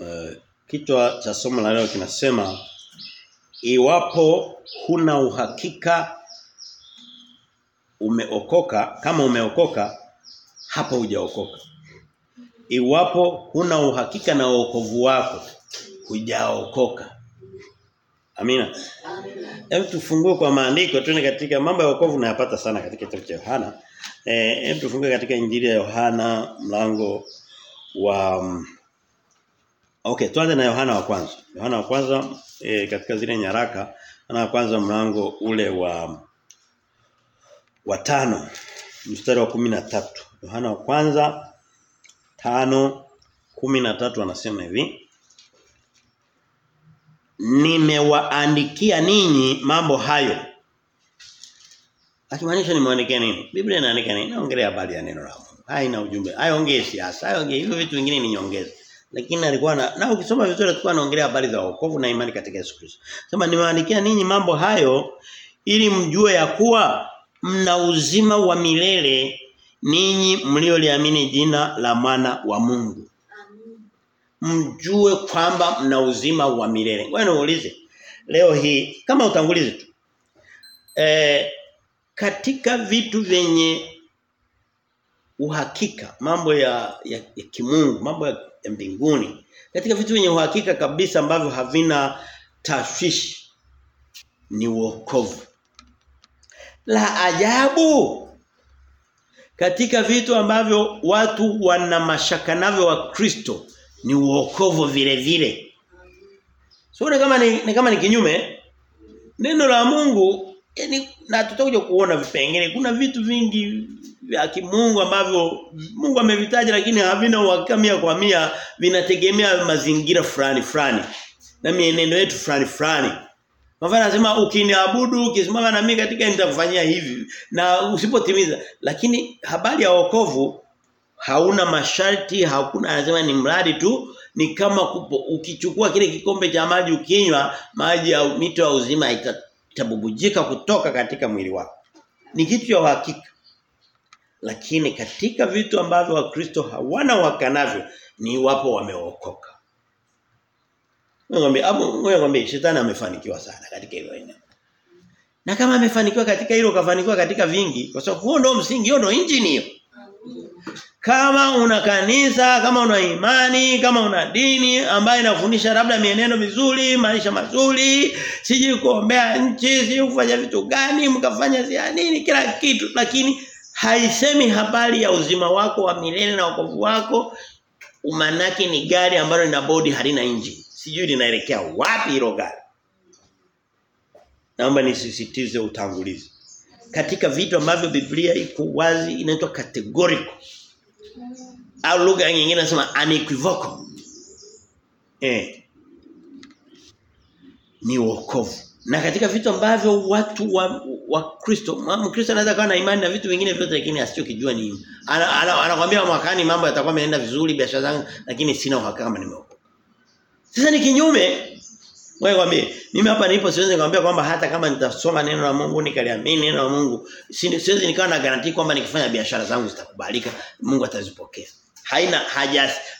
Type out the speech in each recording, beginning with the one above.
Uh, kichwa cha somo la leo kinasema iwapo huna uhakika umeokoka kama umeokoka hapo hujaokoka. Iwapo huna uhakika na wokovu wako hujaokoka. Amina. Hebu tufungue kwa maandiko tuende katika mambo ya wokovu unayapata sana katika kitabu cha Yohana. Eh hebu tufungue katika Injili ya Yohana mlango wa um, Okay, tuanze na Yohana wa kwanza. Yohana wa kwanza e, katika zile nyaraka, Yohana wa kwanza mlango ule wa wa tano mstari wa kumi na tatu Yohana wa kwanza tano kumi na tatu anasema hivi Nimewaandikia ninyi mambo hayo. Akimaanisha nimewaandikia nini? Biblia inaandika nini? Naongelea habari ya neno la Mungu. Haina ujumbe. Haiongei siasa, haiongei hivyo vitu vingine ni nyongeza lakini alikuwa na na ukisoma vizuri alikuwa anaongelea habari za wokovu na imani katika Yesu Kristo. Sema nimewaandikia ninyi mambo hayo ili mjue ya kuwa mna uzima wa milele ninyi mlioliamini jina la mwana wa Mungu. Mjue kwamba mna uzima wa milele. Ngoja niulize. Leo hii kama utangulizi tu. E, katika vitu vyenye uhakika mambo ya, ya, ya kimungu mambo ya, ya mbinguni. Katika vitu vyenye uhakika kabisa ambavyo havina tashwishi ni wokovu. La ajabu! Katika vitu ambavyo watu wana mashaka navyo wa Kristo ni wokovu vile vile. Sio kama ni, ni kama ni kinyume neno la Mungu yani na tutakuja kuona vipengele. Kuna vitu vingi vya kimungu ambavyo Mungu amevitaja lakini havina uhakika mia kwa mia. Vinategemea mazingira fulani fulani na mienendo yetu fulani fulani. Mfano anasema ukiniabudu ukisimama na mimi katika nitakufanyia hivi. Na usipotimiza. Lakini habari ya wokovu hauna masharti hakuna anasema ni mradi tu ni kama kupo, ukichukua kile kikombe cha maji ukinywa maji ya mito ya uzima itabubujika kutoka katika mwili wako. Ni kitu cha uhakika. Lakini katika vitu ambavyo wakristo hawana wakanavyo ni wapo wameokoka. Ngombe hapo ngombe shetani amefanikiwa sana katika hilo eneo. Na kama amefanikiwa katika hilo kafanikiwa katika vingi kwa sababu huo ndio msingi, huo ndio injini hiyo. Kama una kanisa, kama una imani, kama una dini ambayo inafundisha labda mieneno mizuri, maisha mazuri, siji kuombea nchi, siji kufanya vitu gani, mkafanya zia nini kila kitu lakini haisemi habari ya uzima wako wa milele na wokovu wako umanaki ni gari ambalo lina bodi halina injini. Sijui linaelekea wapi hilo gari. Naomba nisisitize utangulizi. Katika vitu ambavyo Biblia iko wazi inaitwa categorical au lugha nyingine nasema unequivocal eh ni wokovu na katika vitu ambavyo watu wa wa Kristo, Mkristo anaweza kuwa na imani na vitu vingine vyote lakini asichokijua ni anakuambia ana, ana mwakani mambo yatakuwa yameenda vizuri biashara zangu lakini sina uhakika kama nimeokoka. Sasa ni kinyume. Wewe kwambie, mimi hapa nilipo siwezi nikamwambia kwamba hata kama nitasoma neno la Mungu nikaliamini neno la Mungu, siwezi nikawa na garanti kwamba nikifanya biashara zangu zitakubalika, Mungu atazipokea. Haina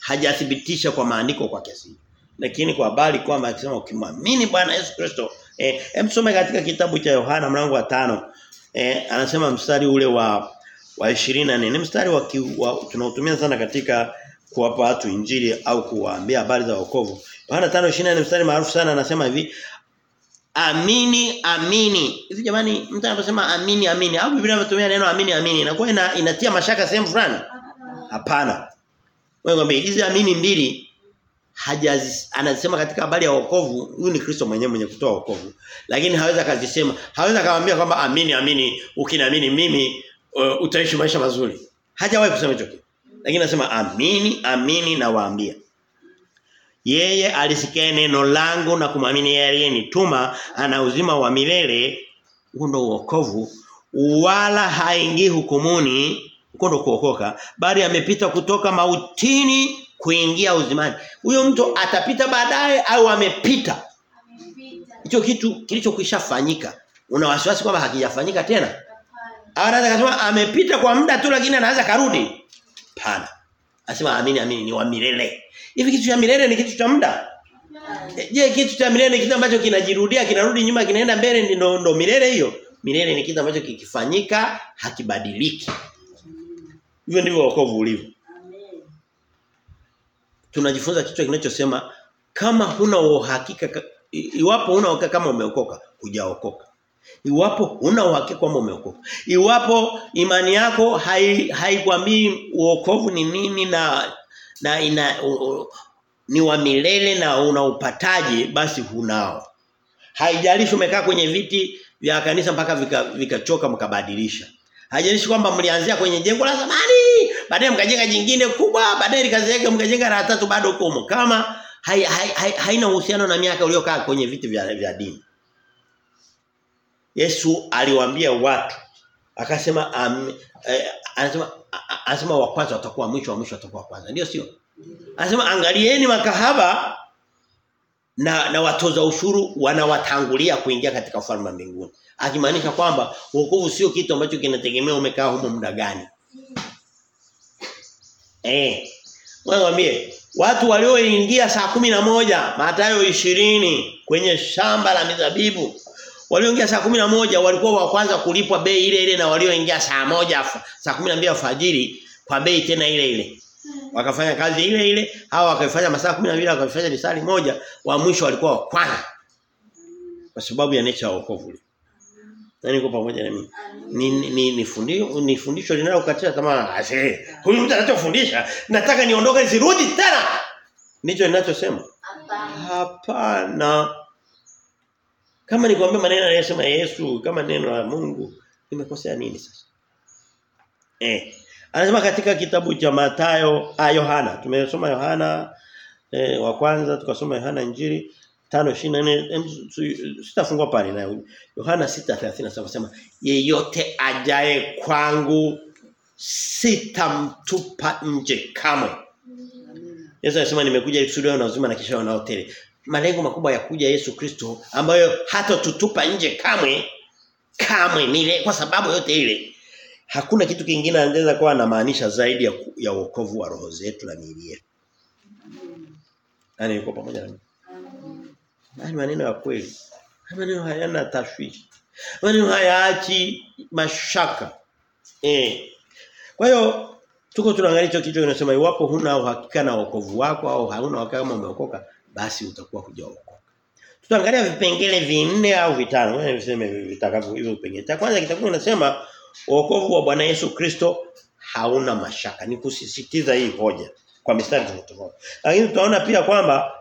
hajathibitisha haja kwa maandiko kwa kiasi. Lakini kwa habari kwamba akisema ukimwamini Bwana Yesu Kristo Eh, emsome katika kitabu cha Yohana mlango wa tano Eh, anasema mstari ule wa wa 24 ni mstari wa, wa tunautumia sana katika kuwapa watu injili au kuwaambia habari za wokovu. Yohana 5:24 ni mstari maarufu sana anasema hivi Amini amini. Hivi jamani mtu anaposema amini amini au Biblia inatumia neno amini amini inakuwa ina, inatia mashaka sehemu fulani? Hapana. Wewe ngombe hizi amini mbili hajazi anasema katika habari ya wokovu huyu ni Kristo mwenyewe mwenye kutoa wokovu. Lakini haweza kazisema haweza kawaambia kwamba amini amini ukiniamini mimi uh, utaishi maisha mazuri. Hajawahi kusema hicho kitu. Lakini anasema amini amini na waambia yeye alisikia neno langu na kumwamini yeye aliyenituma ana uzima wa milele huo ndio wokovu. Wala haingii hukumuni huko ndio kuokoka bali amepita kutoka mautini kuingia uzimani. Huyo mtu atapita baadaye au amepita. Hicho kitu kilichokwishafanyika. Una wasiwasi kwamba hakijafanyika tena? Anaweza kusema amepita kwa muda tu lakini anaweza karudi. Pana. Anasema amini amini ni wa milele. Hivi kitu cha milele ni kitu cha muda? Je, kitu cha milele ni kitu ambacho kinajirudia, kinarudi nyuma, kinaenda mbele ndio ndo milele hiyo? Milele ni kitu ambacho kikifanyika hakibadiliki. Hivyo ndivyo wokovu ulivyo. Tunajifunza kichwa kinachosema kama huna uhakika iwapo huna uhakika kama umeokoka, hujaokoka. Iwapo huna uhakika kwamba umeokoka. Iwapo imani yako haikwambii hai uokovu ni nini na na ina u, u, ni wa milele na unaupataje basi hunao. Haijalishi umekaa kwenye viti vya kanisa mpaka vikachoka vika mkabadilisha. Haijalishi kwamba mlianzia kwenye jengo la zamani, baadaye mkajenga jingine kubwa, baadaye likazeeka mkajenga la tatu bado uko Kama hai, hai, hai, haina uhusiano na miaka uliokaa kwenye viti vya, vya dini. Yesu aliwaambia watu akasema um, eh, anasema anasema wa kwanza watakuwa mwisho wa mwisho watakuwa kwanza. Ndio sio? Anasema angalieni makahaba na na watoza ushuru wanawatangulia kuingia katika ufalme wa mbinguni. Akimaanisha kwamba wokovu sio kitu ambacho kinategemea umekaa humo muda gani. Eh. Mwambie watu walioingia saa kumi na moja Mathayo ishirini kwenye shamba la mizabibu walioingia saa kumi na moja walikuwa wa kwanza kulipwa bei ile ile na walioingia saa moja saa kumi na mbili alfajiri kwa bei tena ile ile. Wakafanya kazi ile ile, hawa wakafanya masaa 12 wakafanya risali moja, wa mwisho walikuwa wa kwanza. Kwa sababu ya nature ya wokovu. Na niko pamoja na mimi. Ni ni ni fundisho ni fundisho linalokatia tamaa. Ase, huyu mtu anachofundisha, nataka niondoke nisirudi tena. Nicho ninachosema. Hapana. Kama nikwambia maneno anayosema Yesu kama neno la Mungu, nimekosea nini sasa? Eh. Anasema katika kitabu cha Mathayo, ah Yohana, tumesoma Yohana eh, wa kwanza tukasoma Yohana Injili 5:24 sitafungua pale na Yohana 6:37 sema yeyote ajaye kwangu sitamtupa nje kamwe. Yesu anasema nimekuja ili kusudi na uzima na kisha na hoteli. Malengo makubwa ya kuja Yesu Kristo ambayo hata tutupa nje kamwe kamwe nile kwa sababu yote ile hakuna kitu kingine anaweza kuwa anamaanisha zaidi ya, ya wokovu wa roho zetu na miili yetu. Nani yuko pamoja nami? Nani maneno ya kweli. Maneno hayana tashwishi. Maneno hayaachi mashaka. Eh. Kwa hiyo tuko tunaangalia hicho kitu kinasema iwapo huna uhakika na wokovu wako au hauna uhakika kama umeokoka basi utakuwa hujaokoka. Tutaangalia vipengele vinne au vitano. Wewe viseme vitakavyo hivyo vipengele. Cha kwanza kitakuwa kinasema wokovu wa Bwana Yesu Kristo hauna mashaka. Ni kusisitiza hii hoja kwa mistari tofauti. Lakini tunaona pia kwamba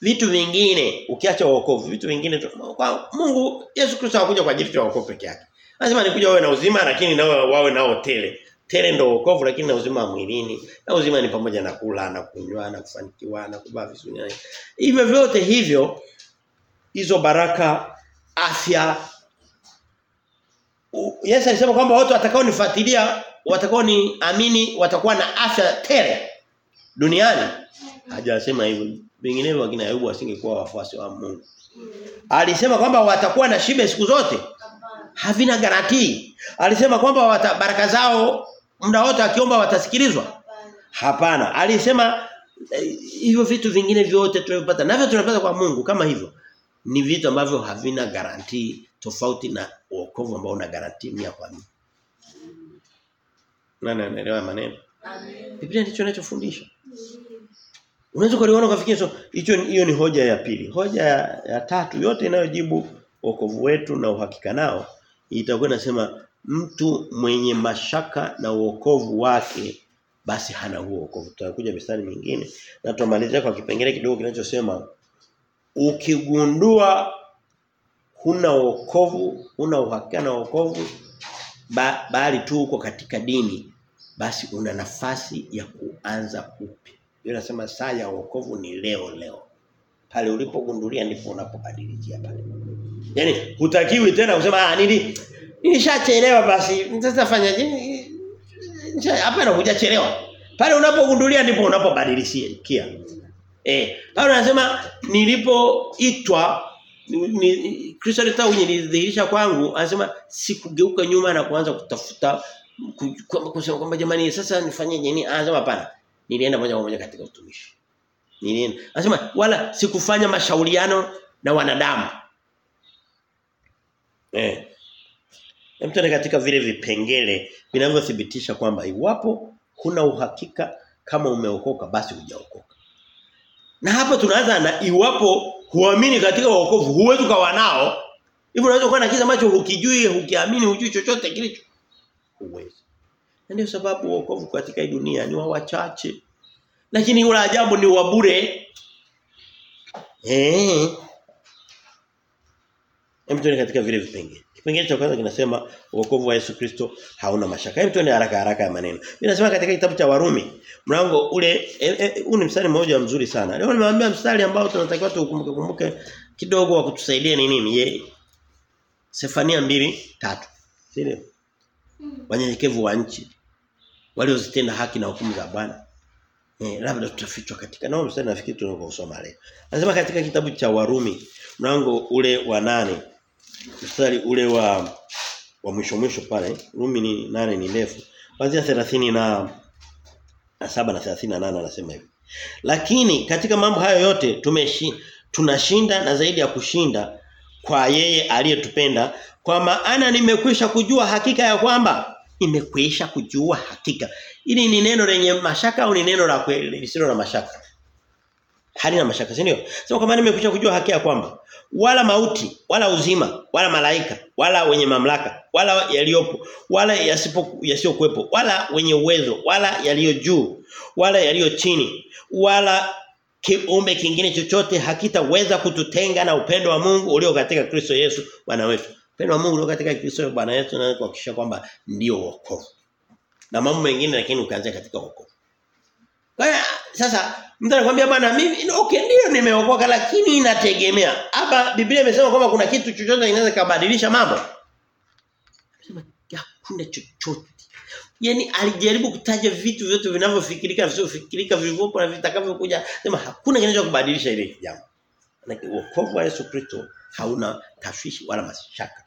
vitu vingine ukiacha wokovu, vitu vingine kwa Mungu Yesu Kristo hakuja kwa ajili ya wokovu peke yake. Lazima nikuja wawe na uzima lakini nao wawe nao tele. Tele ndio wokovu lakini na uzima wa mwilini. Na uzima ni pamoja na kula na kunywa na kufanikiwa na kuvaa vizuri. Hivyo vyote hivyo hizo baraka afya Yesu alisema kwamba watu watakao watakaoniamini watakao ni watakuwa na afya tele duniani. Hajasema hivyo. Vinginevyo wakina Ayubu wasingekuwa wafuasi wa Mungu. Alisema kwamba watakuwa na shibe siku zote. Havina garantii. Alisema kwamba baraka zao muda wote akiomba watasikilizwa. Hapana. Alisema hivyo vitu vingine vyote tunavyopata navyo tunapata kwa Mungu kama hivyo. Ni vitu ambavyo havina garantii tofauti na wokovu ambao una garantii mia kwa mia. Nani anaelewa maneno? Amen. Biblia ndicho inachofundisha. Unaweza kuliona ukafikia so hicho hiyo ni hoja ya pili. Hoja ya, ya tatu yote inayojibu wokovu wetu na uhakika nao itakuwa inasema mtu mwenye mashaka na wokovu wake basi hana huo wokovu. Tutakuja mistari mingine na tutamalizia kwa kipengele kidogo kinachosema ukigundua huna wokovu, huna uhakika na wokovu ba, bali tu uko katika dini basi una nafasi ya kuanza upya. Yeye anasema saa ya wokovu ni leo leo. Pale ulipogundulia ndipo unapobadilikia pale. Yaani hutakiwi tena kusema ah nili nilishachelewa basi sasa? Hapana hujachelewa. Pale unapogundulia ndipo unapobadilishia. Eh, Paulo anasema nilipoitwa ni Kristo alitaka kunidhihirisha kwangu anasema sikugeuka nyuma na kuanza kutafuta kusema kwamba jamani sasa nifanyeje nini anasema hapana nilienda moja kwa moja katika utumishi. Nilienda. Anasema wala sikufanya mashauriano na wanadamu. Eh. Mtu katika vile vipengele vinavyothibitisha kwamba iwapo huna uhakika kama umeokoka basi hujaokoka. Na hapa tunaanza na iwapo huamini katika wokovu huwezi ukawa nao. Hivyo unaweza kuwa na kitu ambacho hukijui, hukiamini, hujui chochote kilicho. Huwezi. Na ndio sababu wokovu katika dunia ni wa wachache. Lakini ule ajabu ni wa bure. Eh. Tuone katika vile vipengele. Kipengele cha kwanza kinasema wokovu wa Yesu Kristo hauna mashaka. Hebu tuone haraka haraka ya maneno. Inasema katika kitabu cha Warumi mlango ule huu e, e, ni mstari mmoja mzuri sana. Leo nimewaambia mstari ambao tunatakiwa tukumbuke kumbuke kidogo wa kutusaidia ni nini? Ye Sefania 2:3. Sio? Wanyenyekevu wa nchi waliozitenda haki na hukumu za Bwana. Eh labda tutafichwa katika nao mstari nafikiri tunaposoma leo. Anasema katika kitabu cha Warumi mlango ule wa nane mstari ule wa wa mwisho mwisho pale Rumi ni nane ni ndefu. Kuanzia 30 na na 7 na 38 anasema hivi. Lakini katika mambo hayo yote tumeshi tunashinda na zaidi ya kushinda kwa yeye aliyetupenda kwa maana nimekwisha kujua hakika ya kwamba nimekwisha kujua hakika. Ili ni neno lenye mashaka au ni neno la kweli lisilo na mashaka? Halina mashaka, si ndio? Sema kwa maana nimekwisha kujua haki ya kwamba wala mauti, wala uzima, wala malaika, wala wenye mamlaka, wala yaliyopo, wala yasipo yasiyokuepo, wala wenye uwezo, wala yaliyo juu, wala yaliyo chini, wala kiumbe kingine chochote hakitaweza kututenga na upendo wa Mungu ulio katika Kristo Yesu Bwana wetu. Upendo wa Mungu ulio katika Kristo Bwana Yesu na kuhakikisha kwamba ndio wokovu. Na mambo mengine lakini ukaanzia katika wokovu. Kwa hiyo sasa mtu anakuambia bwana mimi okay ndio nimeokoka lakini inategemea. Hapa Biblia imesema kwamba kuna kitu chochote kinaweza kubadilisha mambo. Sema hakuna chochote. Yaani alijaribu kutaja vitu vyote vinavyofikirika visivyofikirika vilivyopo na vitakavyokuja. Sema hakuna kinacho kubadilisha ile jambo. Maana wokovu wa Yesu Kristo hauna tashwishi wala mashaka.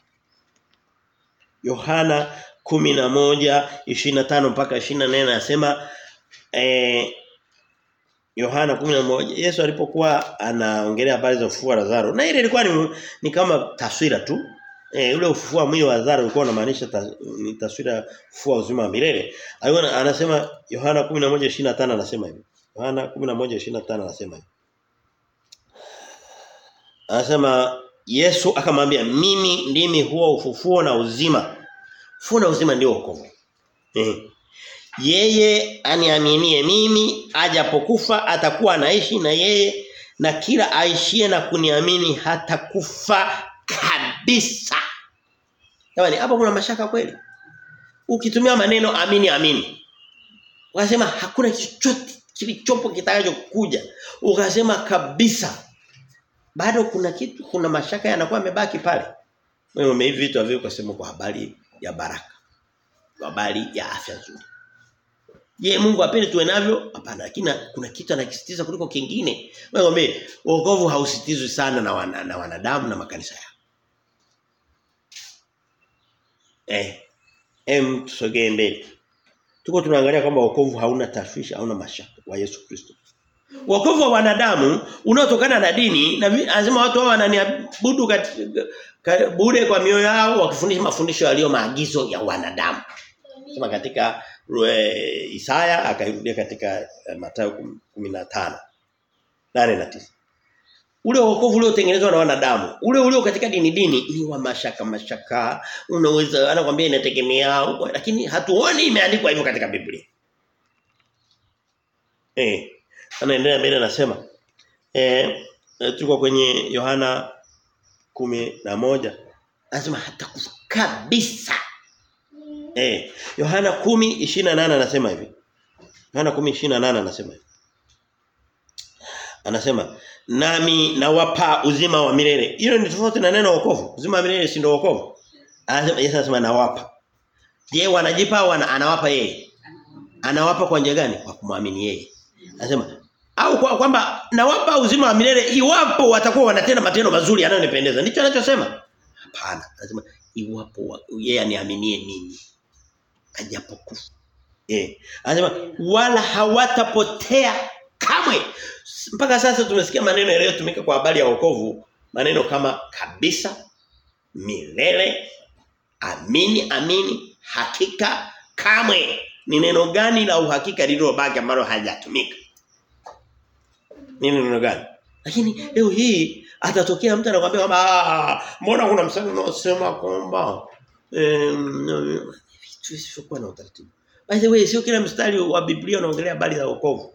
Yohana 11:25 mpaka 24 anasema eh Yohana 11 Yesu alipokuwa anaongelea habari za ufufuo wa Lazaro na ile ilikuwa ni, ni kama taswira tu. Eh ule ufufuo wa mwili wa Lazaro ulikuwa unamaanisha ta, ni taswira ufufuo uzima wa milele. Alikuwa anasema Yohana 11:25 anasema hivi. Yohana 11:25 anasema hivi. Anasema Yesu akamwambia mimi ndimi huo ufufuo na uzima. Ufufuo na uzima ndio wokovu. Eh yeye aniaminie mimi ajapokufa atakuwa anaishi na yeye na kila aishie na kuniamini hatakufa kabisa. Jamani hapo kuna mashaka kweli. Ukitumia maneno amini amini. Ukasema hakuna chochote kilichopo kitakachokuja. Ukasema kabisa. Bado kuna kitu kuna mashaka yanakuwa yamebaki pale. Wewe hivi vitu kusema kwa habari ya baraka. Kwa habari ya afya nzuri. Je, Mungu apende tuwe navyo? Hapana, lakini kuna kitu anakisitiza kuliko kingine. Wewe ngombe, wokovu hausitizwi sana na wana, na wanadamu na makanisa yao. Eh. Em tusogee mbele. Tuko tunaangalia kwamba wokovu hauna tashwishi, hauna mashaka wa Yesu Kristo. Wokovu wa wanadamu unaotokana na dini na lazima watu wao wananiabudu bure kwa mioyo yao wakifundisha mafundisho yaliyo maagizo ya wanadamu. Sema katika Rue, Isaya akairudia katika uh, Mathayo 15 8 na 9. Ule wokovu uliotengenezwa na wanadamu, ule ulio katika dini dini ni wa mashaka mashaka. Unaweza anakuambia inategemea lakini hatuoni imeandikwa hivyo katika Biblia. Eh. Anaendelea mbele anasema eh tuko kwenye Yohana moja Anasema hata kabisa. Eh, Yohana 10:28 anasema hivi. Yohana 10:28 anasema hivi. Anasema nami nawapa uzima wa milele. Hilo ni tofauti na neno wokovu. Uzima wa milele si ndio wokovu? Anasema Yesu anasema nawapa. Je, wanajipa wana anawapa yeye? Anawapa kwa njia gani? Kwa kumwamini yeye. Anasema au kwa kwamba nawapa uzima wa milele iwapo watakuwa wanatenda matendo mazuri yanayonipendeza. Ndicho anachosema? Hapana. Anasema iwapo yeye aniaminie mimi ajapokufa Eh. Anasema wala hawatapotea kamwe. Mpaka sasa tumesikia maneno yaliyotumika kwa habari ya wokovu, maneno kama kabisa, milele, amini amini, hakika, kamwe. Ni neno gani la uhakika lililobaki ambalo hajatumika? Ni neno gani? Lakini leo hii atatokea mtu anakuambia kwamba mbona kuna msemo unaosema kwamba vitu visivyokuwa na utaratibu. By the way sio kila mstari wa Biblia unaongelea habari za wokovu.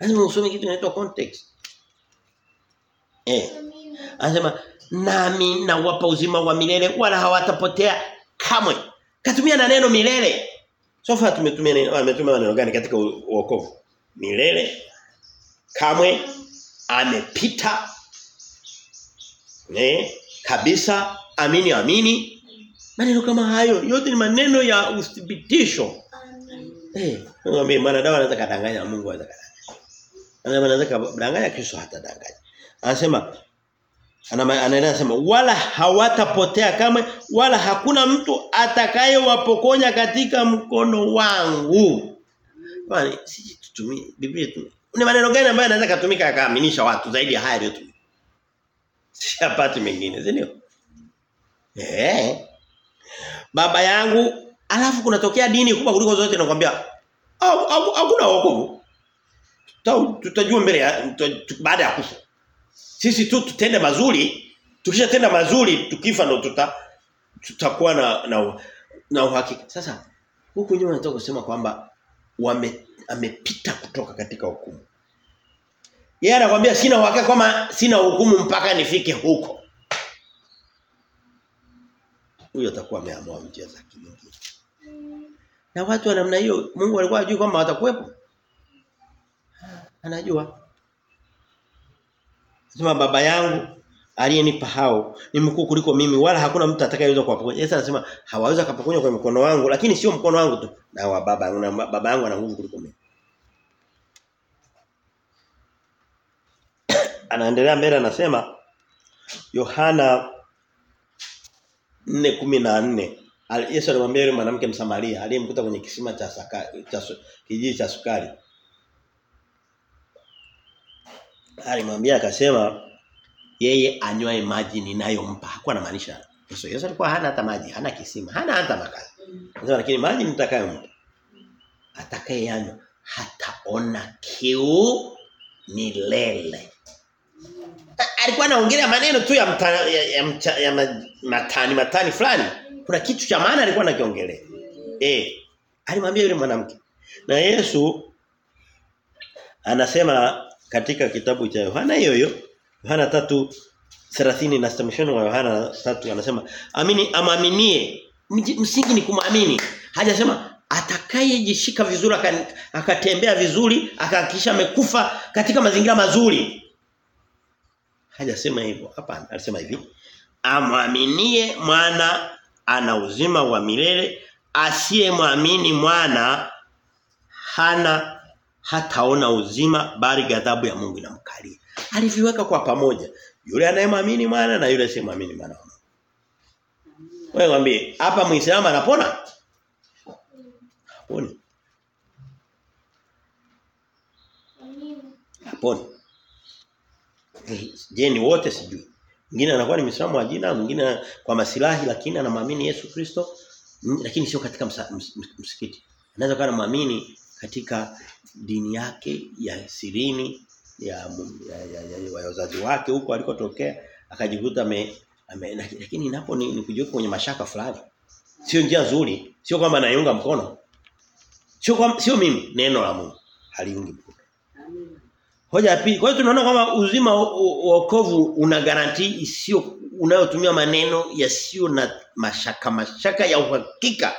Lazima usome kitu kinaitwa context. Eh. Anasema nami nawapa uzima wa milele wala hawatapotea kamwe. Katumia na neno milele. Sofa tumetumia neno ametumia neno gani katika wokovu? Milele kamwe amepita ne kabisa amini amini maneno kama hayo yote ni maneno ya uthibitisho. Eh ngombe mwanadamu anaweza kadanganya Mungu anaweza kadanganya. Anaweza kadanganya Kristo hata danganya anasema anaendelea sema wala hawatapotea kama wala hakuna mtu atakayewapokonya katika mkono wangu. Bwana sisi tutumie Biblia tu ni maneno gani ambayo anaweza kutumika akaaminisha watu zaidi ya haya yaliyotumika Siyapati mengine, si ndio? Eh. Baba yangu, alafu kunatokea dini kubwa kuliko zote nakwambia. Hakuna wokovu. Tutajua mbele ya baada ya kufa. Sisi tu tutende mazuri, tukishatenda mazuri tukifa ndo tuta tutakuwa na na, na uhakika. Sasa huku nyuma nataka kusema kwamba wame amepita kutoka katika hukumu. Yeye anakuambia sina uhakika kama sina hukumu mpaka nifike huko. Huyo atakuwa ameamua njia za kimungu. Na watu wa namna hiyo Mungu alikuwa ajui kwamba watakuwepo. Anajua. Sema baba yangu aliyenipa hao ni mkuu kuliko mimi wala hakuna mtu atakayeweza kuwapokonya. Yesu anasema hawaweza kupokonya kwa mkono wangu lakini sio mkono wangu tu na wa baba yangu na baba yangu ana nguvu kuliko mimi. anaendelea mbele anasema Yohana 4:14 Yesu alimwambia yule mwanamke Msamaria aliyemkuta kwenye kisima cha cha kijiji cha sukari. Alimwambia akasema yeye anywae maji ninayompa. Hakuwa anamaanisha Yesu. Yesu alikuwa hana hata maji hana kisima hana hata makazi. Anasema lakini maji nitakayompa atakayeyanywa hataona kiu milele alikuwa anaongelea maneno tu ya mta, ya, ya, ya, ya matani matani fulani. Kuna kitu cha maana alikuwa anakiongelea. Eh. Alimwambia yule mwanamke. Na Yesu anasema katika kitabu cha Yohana hiyo hiyo Yohana 3:30 na stamishoni wa Yohana 3 anasema amini amaminie msingi ni kumwamini. Hajasema atakayejishika vizuri akatembea vizuri akahakikisha amekufa katika mazingira mazuri hajasema hivyo hapana alisema hivi amwaminie mwana ana uzima wa milele. Asiyemwamini mwana hana hataona uzima bali ghadhabu ya Mungu inamkalia. Aliviweka kwa pamoja yule anayemwamini mwana na yule asiyemwamini mwana wewe mwambie hapa muislamu anapona? Haponi. Haponi. Je, ni wote sijui. Mwingine anakuwa ni Muislamu wa jina, mwingine kwa masilahi lakini anamwamini Yesu Kristo, lakini sio katika msikiti. Anaweza kuwa anamwamini katika dini yake ya sirini ya ya, ya, ya, ya wazazi wake huko alikotokea akajikuta ame, ame lakini inapo ni, ni kujiweka kwenye mashaka fulani. Sio njia nzuri, sio kwamba naiunga mkono. Sio sio mimi neno la Mungu haliungi mkono. Hoja pili. Kwa hiyo tunaona kwamba uzima wokovu una garanti isiyo unayotumia maneno yasiyo na mashaka mashaka ya uhakika.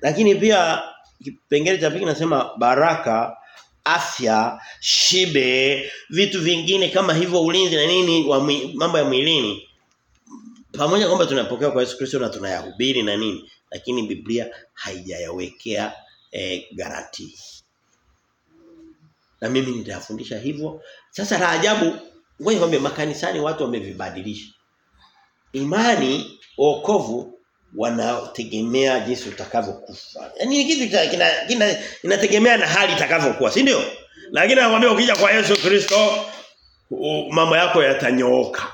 Lakini pia kipengele cha pili nasema baraka, afya, shibe, vitu vingine kama hivyo ulinzi na nini wa mambo ya mwilini. Pamoja kwamba tunapokea kwa Yesu Kristo na tunayahubiri na nini, lakini Biblia haijayawekea eh, garanti na mimi nitafundisha hivyo. Sasa la ajabu, ngoja nikwambie makanisani watu wamevibadilisha. Imani, wokovu wanategemea jinsi utakavyokufa. Yaani kitu kina, kina, inategemea na hali itakavyokuwa, si ndio? Lakini anakuambia ukija kwa Yesu Kristo mambo yako yatanyooka.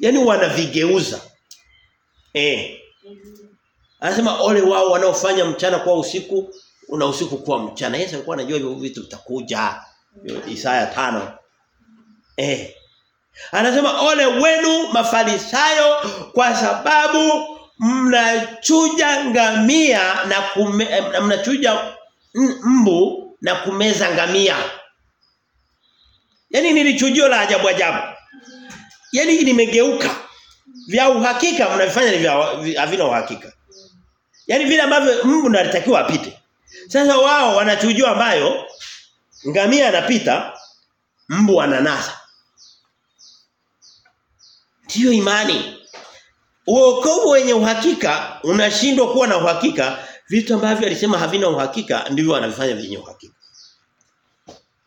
Yaani wanavigeuza. Eh. Anasema ole wao wanaofanya mchana kwa usiku una usiku kuwa mchana. Yesu alikuwa anajua hivyo vitu vitakuja. Isaya tano Eh. Anasema ole wenu mafarisayo kwa sababu mnachuja ngamia na kume, mnachuja mbu na kumeza ngamia. Yaani nilichujio la ajabu ajabu. Yaani nimegeuka. Vya uhakika mnavifanya ni vya havina uhakika. Yaani vile ambavyo mbu nalitakiwa apite. Sasa wao wanachujio ambayo ngamia anapita mbu ananasa. Ndiyo imani. Uokovu wenye uhakika unashindwa kuwa na uhakika vitu ambavyo alisema havina uhakika ndivyo wanavifanya vyenye uhakika.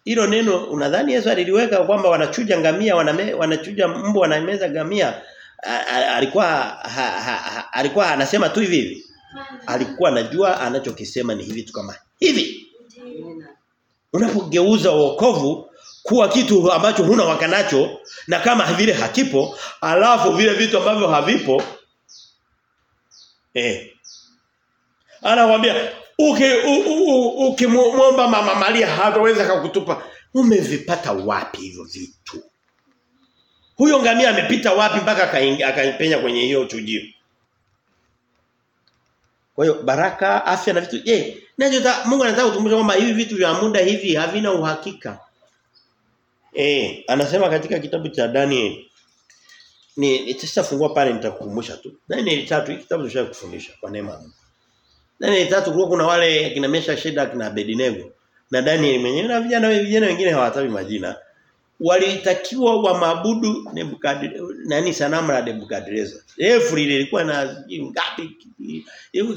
Hilo neno unadhani Yesu aliliweka kwamba wanachuja ngamia waname, wanachuja mbu wanameza ngamia alikuwa ha, ha, ha, alikuwa anasema tu hivi hivi. Alikuwa anajua anachokisema ni hivi tu kama hivi. Unapogeuza wokovu kuwa kitu ambacho huna wakanacho na kama vile hakipo alafu vile vitu ambavyo havipo eh. Anawaambia ukimwomba uki mama Maria hataweza kukutupa. Umevipata wapi hivyo vitu? Huyo ngamia amepita wapi mpaka akaipenya kwenye hiyo chujio? Kwa hiyo baraka afya na vitu je ninachotaka Mungu anataka kutumbusha kwamba hivi vitu vya muda hivi havina uhakika Eh, anasema katika kitabu cha Daniel ni nitafungua pale nitakukumbusha tu. Daniel 3 kitabu tushaje kufundisha kwa neema. Daniel 3 kulikuwa kuna wale kina Mesha Sheda kina Abednego na Daniel mwenyewe na vijana vijana wengine hawatawi majina. Walitakiwa wa mabudu Nebukadnezar nani sanamu la Nebukadreza. Refu lilikuwa na ngapi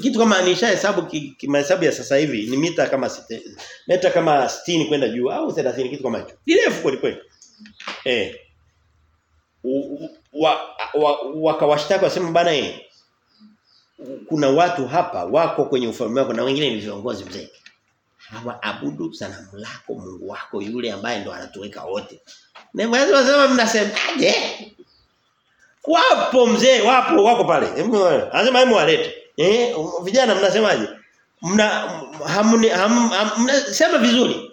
kitu kama nishahesabu kimahesabu ya sasa hivi ni mita kama site, mita kama 60 kwenda juu au 30 kitu kama hicho. Lirefu kweli kweli. Eh. Wakawashtaka wa, wa, wasema bana eh kuna watu hapa wako kwenye ufalme wako na wengine ni viongozi mzee. Hawaabudu sanamu lako Mungu wako yule ambaye ndo anatuweka wote. Na mwezi wasema mnasemaje? Wapo mzee, wapo wako pale. Anasema hebu walete. Eh, vijana mnasemaje? Mna hamni ham, ham, mnasema vizuri.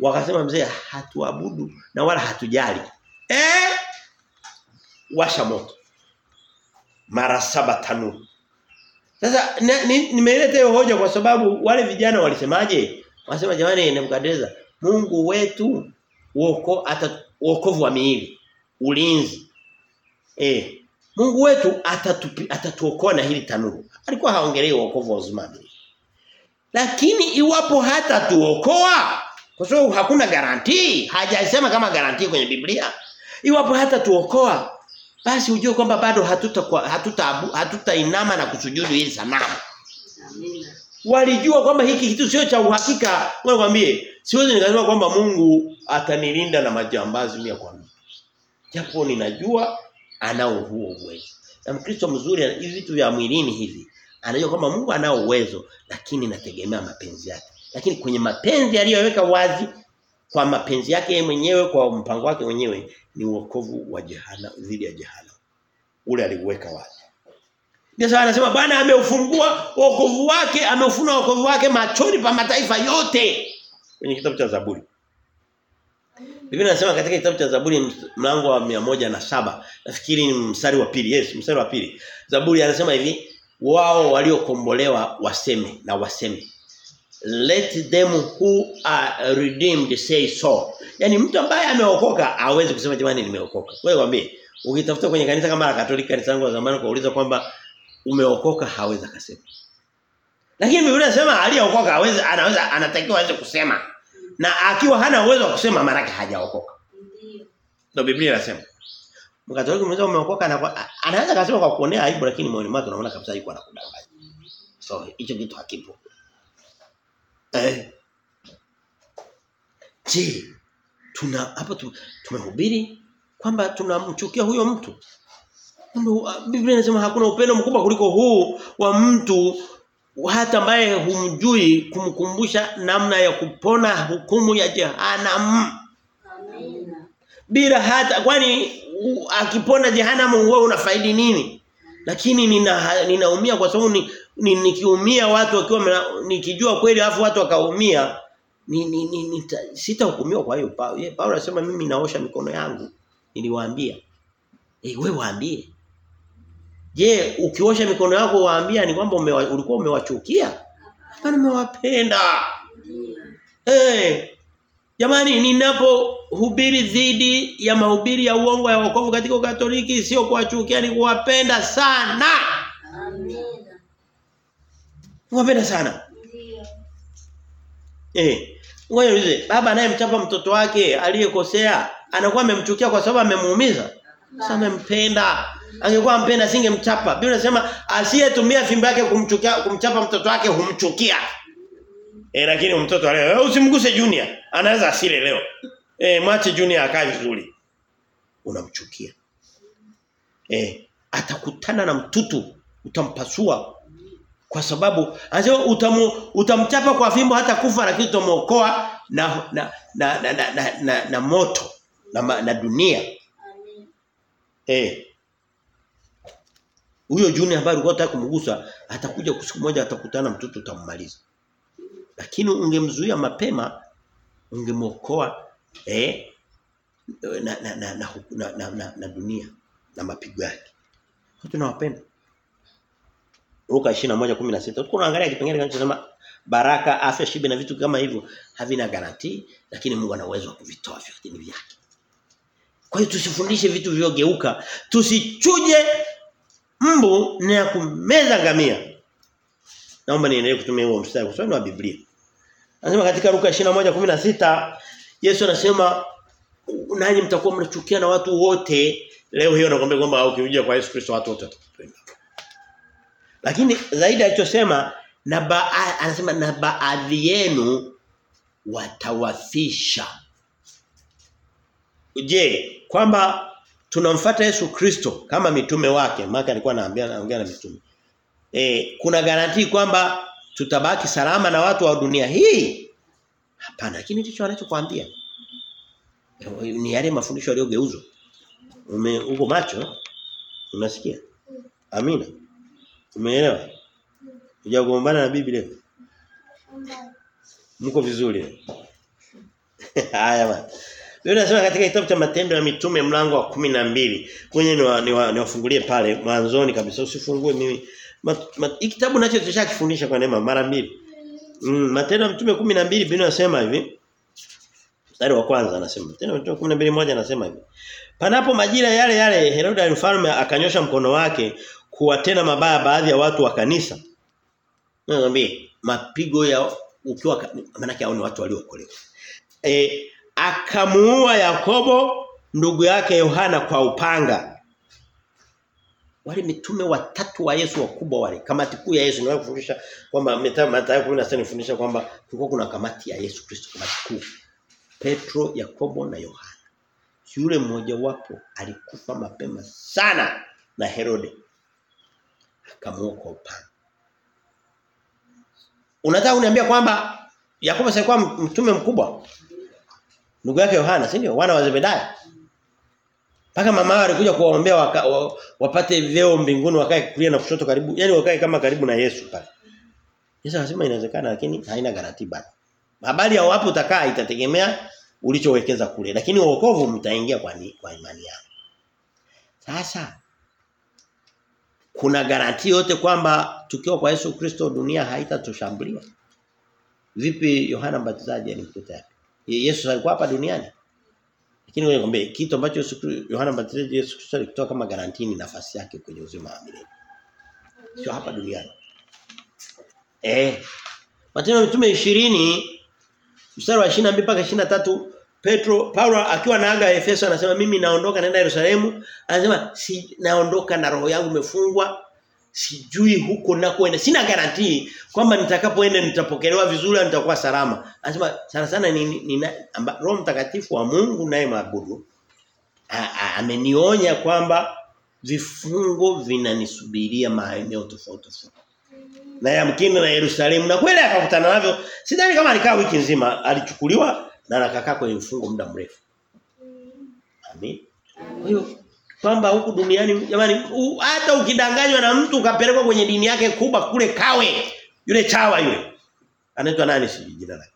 Wakasema mzee hatuabudu na wala hatujali. Eh? Washa moto. Mara saba tanuru. Sasa nimeleta hiyo hoja kwa sababu wale vijana walisemaje? Wasema jamani nimkadeza Mungu wetu uoko ata wokovu wa miili, ulinzi. Eh, Mungu wetu atatupi atatuokoa na hili tanuru. Alikuwa haongelei wokovu wa uzima Lakini iwapo hata tuokoa kwa sababu hakuna garantii, hajasema kama garantii kwenye Biblia. Iwapo hata tuokoa basi ujue kwamba bado hatuta hatuta hatutainama na kusujudu hili sanamu. Amina. Walijua kwamba hiki kitu sio cha uhakika. Ngoja kwambie, siwezi nikasema kwamba Mungu atanilinda na majambazi mia kwa mia. Japo ninajua anao huo uwezo. Na Mkristo mzuri hivi vitu vya mwilini hivi anajua kwamba Mungu anao uwezo lakini nategemea mapenzi yake. Lakini kwenye mapenzi aliyoweka wazi kwa mapenzi yake yeye mwenyewe kwa mpango wake mwenyewe ni wokovu wa jehana dhidi ya jehana. Ule aliweka wazi. Sawa anasema Bwana ameufungua wokovu wake, ameufunua wokovu wake machoni pa mataifa yote. Kwenye kitabu cha Zaburi. Biblia inasema katika kitabu cha Zaburi mlango wa moja na saba nafikiri ni mstari wa pili. Yes, mstari wa pili. Zaburi anasema hivi, wao waliokombolewa waseme na waseme. Let them who are redeemed say so. Yaani mtu ambaye ameokoka hawezi kusema jamani nimeokoka. Wewe mwambie, ukitafuta kwenye kanisa kama la Katoliki kanisa langu la zamani kuuliza kwamba umeokoka hawezi akasema. Lakini Biblia inasema aliyeokoka hawezi anaweza anatakiwa aweze kusema. Na akiwa hana uwezo wa kusema maana hajaokoka. Ndio Biblia inasema. Mkatoliki mmoja umeokoka na anaweza kusema kwa kuonea aibu lakini moyoni mwake unaona kabisa yuko anakudanganya. So hicho kitu hakipo. Eh. Je, tuna hapa tumehubiri kwamba tunamchukia huyo mtu? Biblia inasema hakuna upendo mkubwa kuliko huu wa mtu hata ambaye humjui kumkumbusha namna ya kupona hukumu ya jehanamu. Bila hata kwani akipona jehanamu wewe unafaidi nini? Lakini nina ninaumia kwa sababu ni, ni, nikiumia watu wakiwa nikijua kweli afu watu wakaumia ni, ni, ni, ni sitahukumiwa kwa hiyo Paulo. Paulo anasema mimi naosha mikono yangu. Niliwaambia. Eh wewe waambie. Je, ukiosha mikono yako waambia ni kwamba umewa, ulikuwa umewachukia? Hapana umewapenda. Eh. Hey, Jamani ninapohubiri dhidi ya mahubiri ya uongo ya wokovu katika Ukatoliki sio kuwachukia ni kuwapenda sana. Amina. Kuwapenda sana. Ndio. Eh. Ngoja niulize, baba anayemchapa mtoto wake aliyekosea anakuwa amemchukia kwa sababu amemuumiza? Sasa amempenda. Angekuwa mpenda asingemchapa. Biblia inasema asiyetumia fimbo yake kumchukia kumchapa mtoto wake humchukia. Eh lakini mtoto leo "Eh, usimguse Junior. Anaweza asile leo. Eh mwache Junior akae vizuri. Unamchukia. Eh atakutana na mtutu utampasua kwa sababu anasema utamu, utamchapa kwa fimbo hata kufa lakini utamuokoa na na na na, na, na, na, na moto na, na dunia. Eh. Huyo Juni ambaye alikuwa anataka kumgusa atakuja siku moja atakutana mtoto utammaliza. Lakini ungemzuia mapema ungemuokoa eh na na na na, na, na, na, na dunia na mapigo yake. Tunawapenda. Luka 21:16 tuko naangalia kipengele kinachosema baraka, afya, shibe na vitu kama hivyo havina garantii lakini Mungu ana uwezo wa kuvitoa vyote ni vyake. Kwa hiyo tusifundishe vitu vilivyogeuka, tusichuje mbu ya kumeza ngamia. Naomba niendelee kutumia huo mstari kwa sababu ni wa Biblia. Anasema katika Luka 21:16 Yesu anasema nanyi mtakuwa mnachukia na watu wote. Leo hiyo nakwambia kwamba ukija kwa Yesu Kristo watu wote. Lakini zaidi alichosema na ba, anasema na baadhi yenu watawafisha. Je, kwamba tunamfuata Yesu Kristo kama mitume wake, maana alikuwa anaambia anaongea na mitume. E, kuna garantii kwamba tutabaki salama na watu wa dunia hii? Hapana, lakini ndicho anachokuambia. Ni yale mafundisho yaliyogeuzwa. Ume uko macho? Unasikia? Amina. Umeelewa? Hujagombana na bibi leo? Mko vizuri. Haya bwana. Biblia inasema katika kitabu cha Matendo ya Mitume mlango wa kumi na mbili Kwenye niwafungulie ni ni pale mwanzoni kabisa usifungue mimi. Mat, kitabu nacho tushakifundisha kwa neema mara mbili. Mm, Matendo ya Mitume 12 Biblia inasema hivi. Mstari wa kwanza anasema. Matendo ya Mitume 12 moja anasema hivi. Panapo majira yale yale Herode mfalme akanyosha mkono wake kuwatenda mabaya baadhi ya watu wa kanisa. Nakwambia mapigo ya ukiwa maana yake ni watu waliokolewa. Eh akamuua Yakobo ndugu yake Yohana kwa upanga. Wale mitume watatu wa Yesu wakubwa wale kamati kuu ya Yesu ndio kufundisha kwamba Mathayo 16 inafundisha kwamba kulikuwa kuna kamati ya Yesu Kristo kamati kuu. Petro, Yakobo na Yohana. Yule mmoja wapo alikufa mapema sana na Herode. Akamuua kwa upanga. Unataka kuniambia kwamba Yakobo alikuwa mtume mkubwa? Ndugu yake Yohana, si ndio? Wana wa Zebedayo. Paka mama alikuja kuwaombea waka, wa, wapate vyeo mbinguni wakae kulia na kushoto karibu. yani wakae kama karibu na Yesu pale. Yesu anasema inawezekana lakini haina garanti bado. Habari ya wapi utakaa itategemea ulichowekeza kule. Lakini wokovu mtaingia kwa ni, kwa imani yako. Sasa kuna garanti yote kwamba tukiwa kwa Yesu Kristo dunia haitatushambulia. Vipi Yohana Mbatizaji alimkuta? Yesu alikuwa hapa duniani. Lakini wewe ngombe kitu ambacho Yohana Mbatizaji Yesu Kristo alitoa kama garantii ni nafasi yake kwenye uzima wa milele. Sio hapa duniani. Eh. Matendo ya Mitume 20 mstari wa 22 mpaka 23 Petro Paulo akiwa naaga Efeso anasema mimi naondoka naenda Yerusalemu anasema si naondoka na roho yangu imefungwa sijui huko nakoenda sina garantii kwamba nitakapoenda nitapokelewa vizuri au nitakuwa salama anasema sana sana ni, ni, ni Roho Mtakatifu wa Mungu naye maabudu amenionya kwamba vifungo vinanisubiria maeneo tofauti tofauti. Na yamkini na Yerusalemu na kweli akakutana navyo. Sidhani kama alikaa wiki nzima, alichukuliwa na akakaa kwenye vifungo muda mrefu. Amen. Kwa hiyo kwamba huku duniani jamani hata ukidanganywa na mtu ukapelekwa kwenye dini yake kubwa kule kawe yule chawa yule. Anaitwa nani sijui jina lake?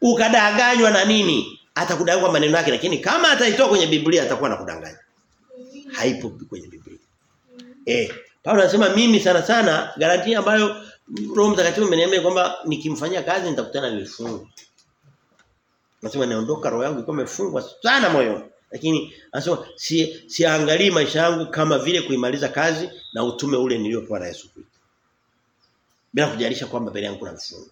Ukadanganywa na nini? Atakudanganya maneno yake lakini kama ataitoa kwenye Biblia atakuwa anakudanganya. Haipo kwenye Biblia. Eh Paulo anasema mimi sana sana garantia ambayo Roho Mtakatifu ameniambia kwamba nikimfanyia kazi nitakutana na vifungo Nasema naondoka roho yangu ilikuwa imefungwa sana moyoni. Lakini anasema si siangalii maisha yangu kama vile kuimaliza kazi na utume ule niliopewa na Yesu Kristo. Bila kujalisha kwamba mbele yangu kuna vifungo.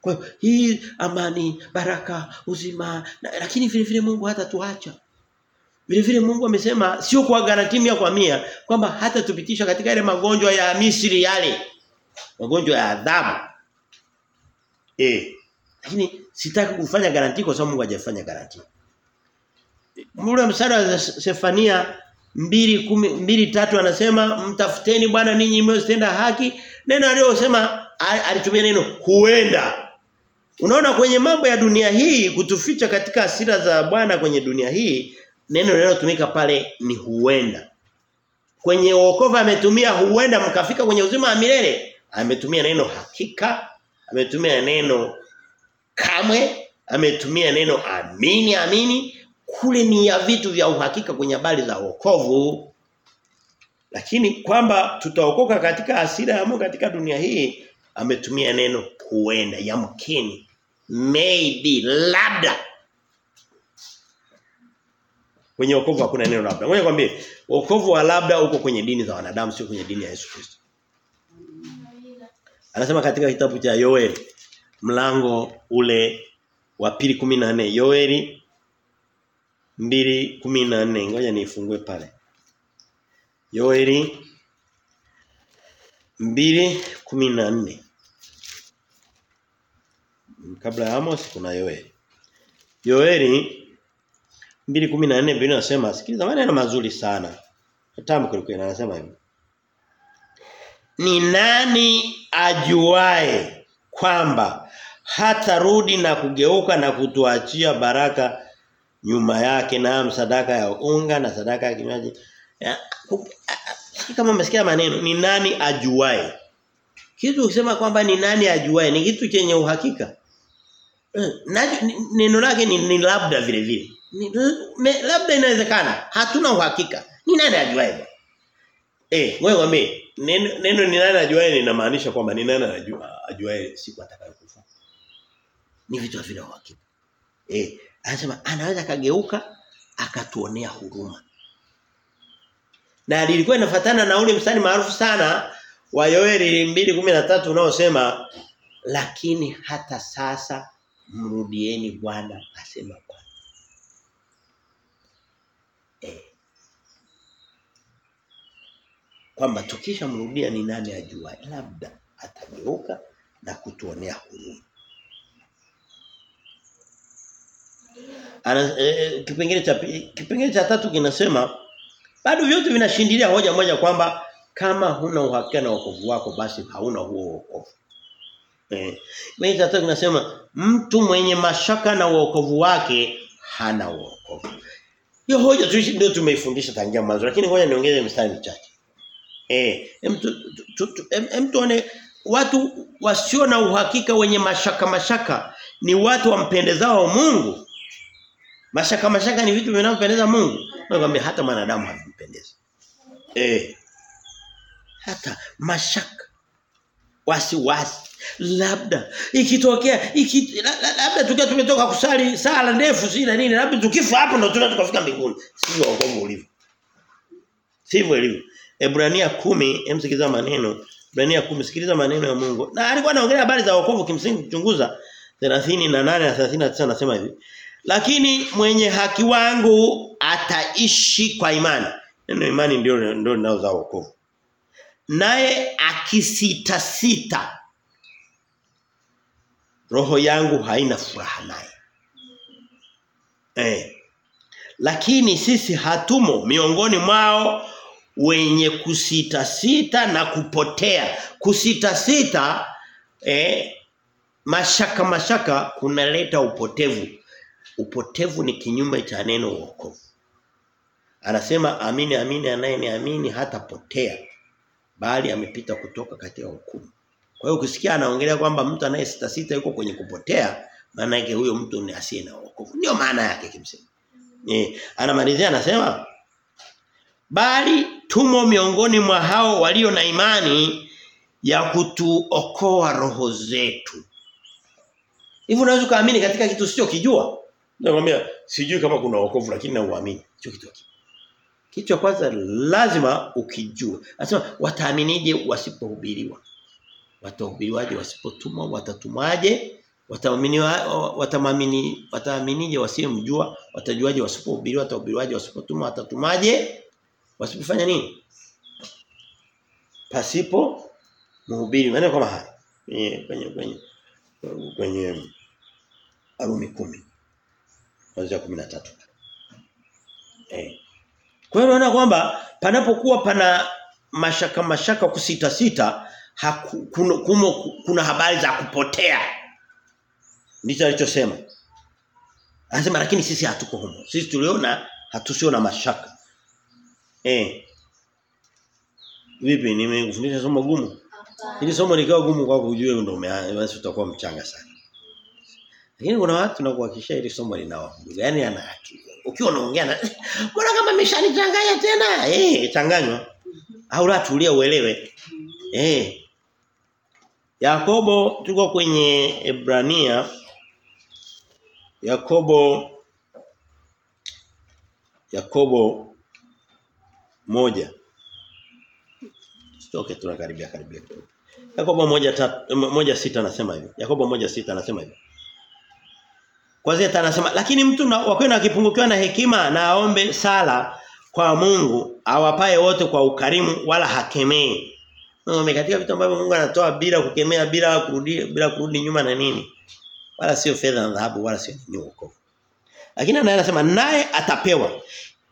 Kwa hii amani, baraka, uzima, na, lakini vile vile Mungu hata tuacha. Vile vile Mungu amesema sio kwa garanti mia kwa mia kwamba hata tupitisha katika yale magonjwa ya Misri yale. Magonjwa ya adhabu. Eh. Lakini sitaki kufanya garanti kwa sababu Mungu hajafanya garanti. Mule msara Sefania mbili kumi mbili tatu anasema mtafuteni Bwana ninyi mnaotenda haki. Neno aliyosema alitumia neno huenda. Unaona kwenye mambo ya dunia hii kutuficha katika asira za Bwana kwenye dunia hii neno tumika pale ni huenda. Kwenye wokovu ametumia huenda mkafika kwenye uzima wa milele. Ametumia neno hakika, ametumia neno kamwe, ametumia neno amini amini kule ni ya vitu vya uhakika kwenye habari za wokovu. Lakini kwamba tutaokoka katika asira ya Mungu katika dunia hii ametumia neno huenda yamkini maybe labda kwenye wokovu hakuna neno labda. Ngoja nikwambie, wokovu wa labda uko kwenye dini za wanadamu sio kwenye dini ya Yesu Kristo. Anasema katika kitabu cha Yoeli mlango ule wa pili 14 Yoeli 2:14 ngoja niifungue pale. Yoeli 2:14 Kabla ya Amos kuna Yoeli. Yoeli 2:14 Biblia inasema sikiliza maneno mazuri sana. Tamu kuliko anasema hivi. Ni nani ajuae kwamba hatarudi na kugeuka na kutuachia baraka nyuma yake na sadaka ya unga na sadaka ya kinywaji. Kama umesikia maneno ni nani ajuae? Kitu ukisema kwamba ni nani ajuae ni kitu chenye uhakika. Neno lake ni, ni labda vile vile. Ni, labda inawezekana. Hatuna uhakika. Ni nani ajuae? Eh, wewe wame neno, neno ni nani ajuae linamaanisha kwamba ni nani ajuae siku atakayokufa. Ni vitu vya uhakika. Eh, anasema anaweza kageuka akatuonea huruma. Na lilikuwa inafuatana na ule mstari maarufu sana wa Yoeli 2:13 unaosema lakini hata sasa mrudieni Bwana asema Bwana. Eh. Kwamba tukisha mrudia ni nani ajua labda atageuka na kutuonea huruma. Ana e, kipengele cha kipengele cha tatu kinasema bado vyote vinashindilia hoja moja kwamba kama huna uhakika na wokovu wako basi hauna huo wokovu. Eh, cha tatu kinasema mtu mwenye mashaka na wokovu wake hana wokovu. Hiyo hoja tu ndio tumeifundisha tangia mwanzo lakini ngoja niongeze mstari mchache. Eh, hem tuone watu wasio na uhakika wenye mashaka mashaka ni watu wampendezao Mungu. Mashaka mashaka ni vitu vinavyopendeza Mungu. Nakwambia hata mwanadamu havimpendezi. Eh. Hata mashaka wasiwasi labda ikitokea iki, labda tukiwa tumetoka kusali sala ndefu si na nini labda tukifa hapo ndo tunataka tukafika mbinguni. Sio wokovu ulivyo. Sivyo ilivyo. Ebrania 10 emsikiliza maneno. Ebrania 10 sikiliza maneno ya Mungu. Na alikuwa anaongelea habari za wokovu kimsingi kuchunguza 38 na 39 anasema hivi. Lakini mwenye haki wangu ataishi kwa imani. Neno imani ndio ndio linalozaa wokovu. Naye akisita sita roho yangu haina furaha naye. Eh. Lakini sisi hatumo miongoni mwao wenye kusita sita na kupotea. Kusita sita eh, mashaka mashaka kunaleta upotevu. Upotevu ni kinyume cha neno wokovu. Anasema amini amini anayeniamini hatapotea bali amepita kutoka katika hukumu. Kwa hiyo ukisikia anaongelea kwamba mtu anaye sita yuko kwenye kupotea maana yake huyo mtu ni asiye na wokovu. Ndio maana yake kimsingi. Eh, anamalizia anasema bali tumo miongoni mwa hao walio na imani ya kutuokoa roho zetu. Hivi unaweza kuamini katika kitu sio kijua? Nakwambia sijui kama kuna wokovu lakini nauamini. Hicho kitu. Kitu cha kwanza lazima ukijue. Anasema wataaminije wasipohubiriwa? Watahubiriwaje wasipotumwa? Watatumaje? Wataamini wataaminije wasiemjua Watajuaje wasipohubiriwa? Watahubiriwaje wasipotumwa? Watatumaje? Wasipofanya nini? Pasipo mhubiri. Maana kama haya. Kwenye kwenye kwenye kwenye Arumi 10 kuanzia 13. Eh. Kwa hiyo unaona kwamba panapokuwa pana mashaka mashaka kusita sita haku, kuna, kumo, kuna habari za kupotea. Ndicho alichosema. Anasema lakini sisi hatuko humo. Sisi tuliona hatusio na mashaka. Eh. Vipi nimekufundisha somo gumu? Hili somo likawa gumu kwako ujue ndio basi utakuwa mchanga sana. Lakini kuna watu nakuhakikishia hili somo linawafunga. Yaani ana akili. Ukiwa unaongea na mbona kama ameshanichanganya tena? Eh, changanywa. Au la tulia uelewe. Eh. Yakobo tuko kwenye Ebrania Yakobo Yakobo moja Stoke tunakaribia karibia. Yakobo moja, tatu, moja sita anasema hivi. Yakobo moja sita anasema hivi. Kwanza tena anasema lakini mtu wa kwenu akipungukiwa na hekima na aombe sala kwa Mungu awapae wote kwa ukarimu wala hakemee. Mungu katika vitu ambavyo Mungu anatoa bila kukemea bila kurudi bila kurudi nyuma na nini. Wala sio fedha na dhahabu wala sio nyuko. Lakini anaye anasema naye atapewa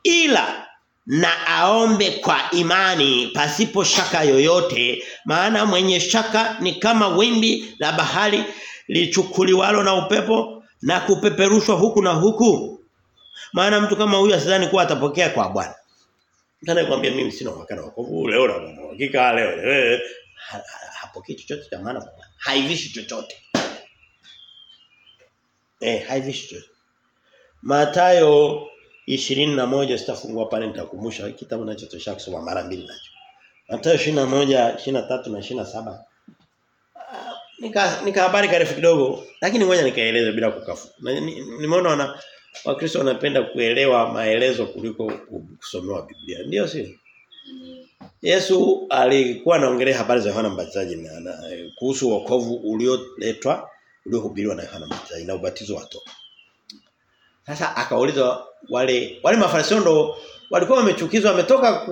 ila na aombe kwa imani pasipo shaka yoyote maana mwenye shaka ni kama wimbi la bahari lichukuliwalo na upepo na kupeperushwa huku na huku. Maana mtu kama huyu asidhani kuwa atapokea kwa Bwana. Mtu anayekwambia mimi sina wakati wokovu leo na hakika leo hapokei chochote cha maana kwa Bwana. Haivishi chochote. Eh haivishi chochote. Mathayo ishirini na moja sitafungua pale nitakumbusha kitabu ninachotosha kusoma mara mbili nacho. Mathayo 21, 23 na 27. Nika nika habari karefu kidogo lakini ngoja nikaeleze bila kukafu. Nimeona wana Wakristo wanapenda kuelewa maelezo kuliko kusomewa Biblia. Ndio sio? Yesu alikuwa anaongelea habari za Yohana Mbatizaji na, na kuhusu wokovu ulioletwa uliohubiriwa na Yohana Mbatizaji na ubatizo wa toba. Sasa akauliza wale wale mafarisayo ndo walikuwa wamechukizwa wametoka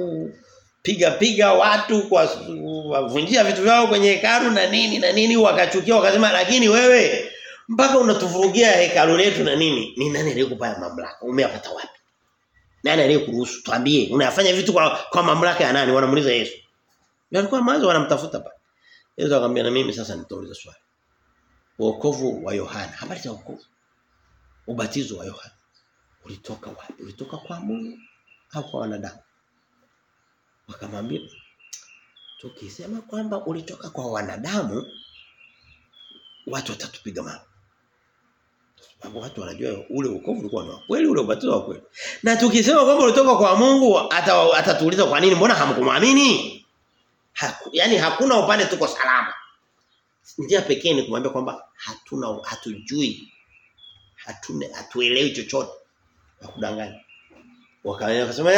piga piga watu kwa wavunjia vitu vyao kwenye hekalu na nini na nini wakachukia wakasema lakini wewe mpaka unatuvurugia hekalu letu na nini ni nani aliyekupa mamlaka? Umeyapata wapi? Nani aliyekuruhusu? Tuambie unayafanya vitu kwa kwa mamlaka ya nani? Wanamuuliza Yesu. Ndio alikuwa mwanzo wanamtafuta pale. Yesu akamwambia na mimi sasa nitauliza swali. Wokovu wa Yohana. Habari za wokovu? Ubatizo wa Yohana. Ulitoka wapi? Ulitoka kwa Mungu au kwa wanadamu? Wakamwambia tukisema kwamba ulitoka kwa wanadamu watu watatupiga mawe. Sababu watu wanajua ule wokovu ulikuwa ni kweli, ule ubatizo wa kweli. Na tukisema kwamba ulitoka kwa Mungu atatuuliza kwa nini mbona hamkumwamini? Haku, yani hakuna upande tuko salama. Njia pekee ni kumwambia kwamba hatuna hatujui hatuna hatuelewi chochote na kudanganya. Wakaanza kusema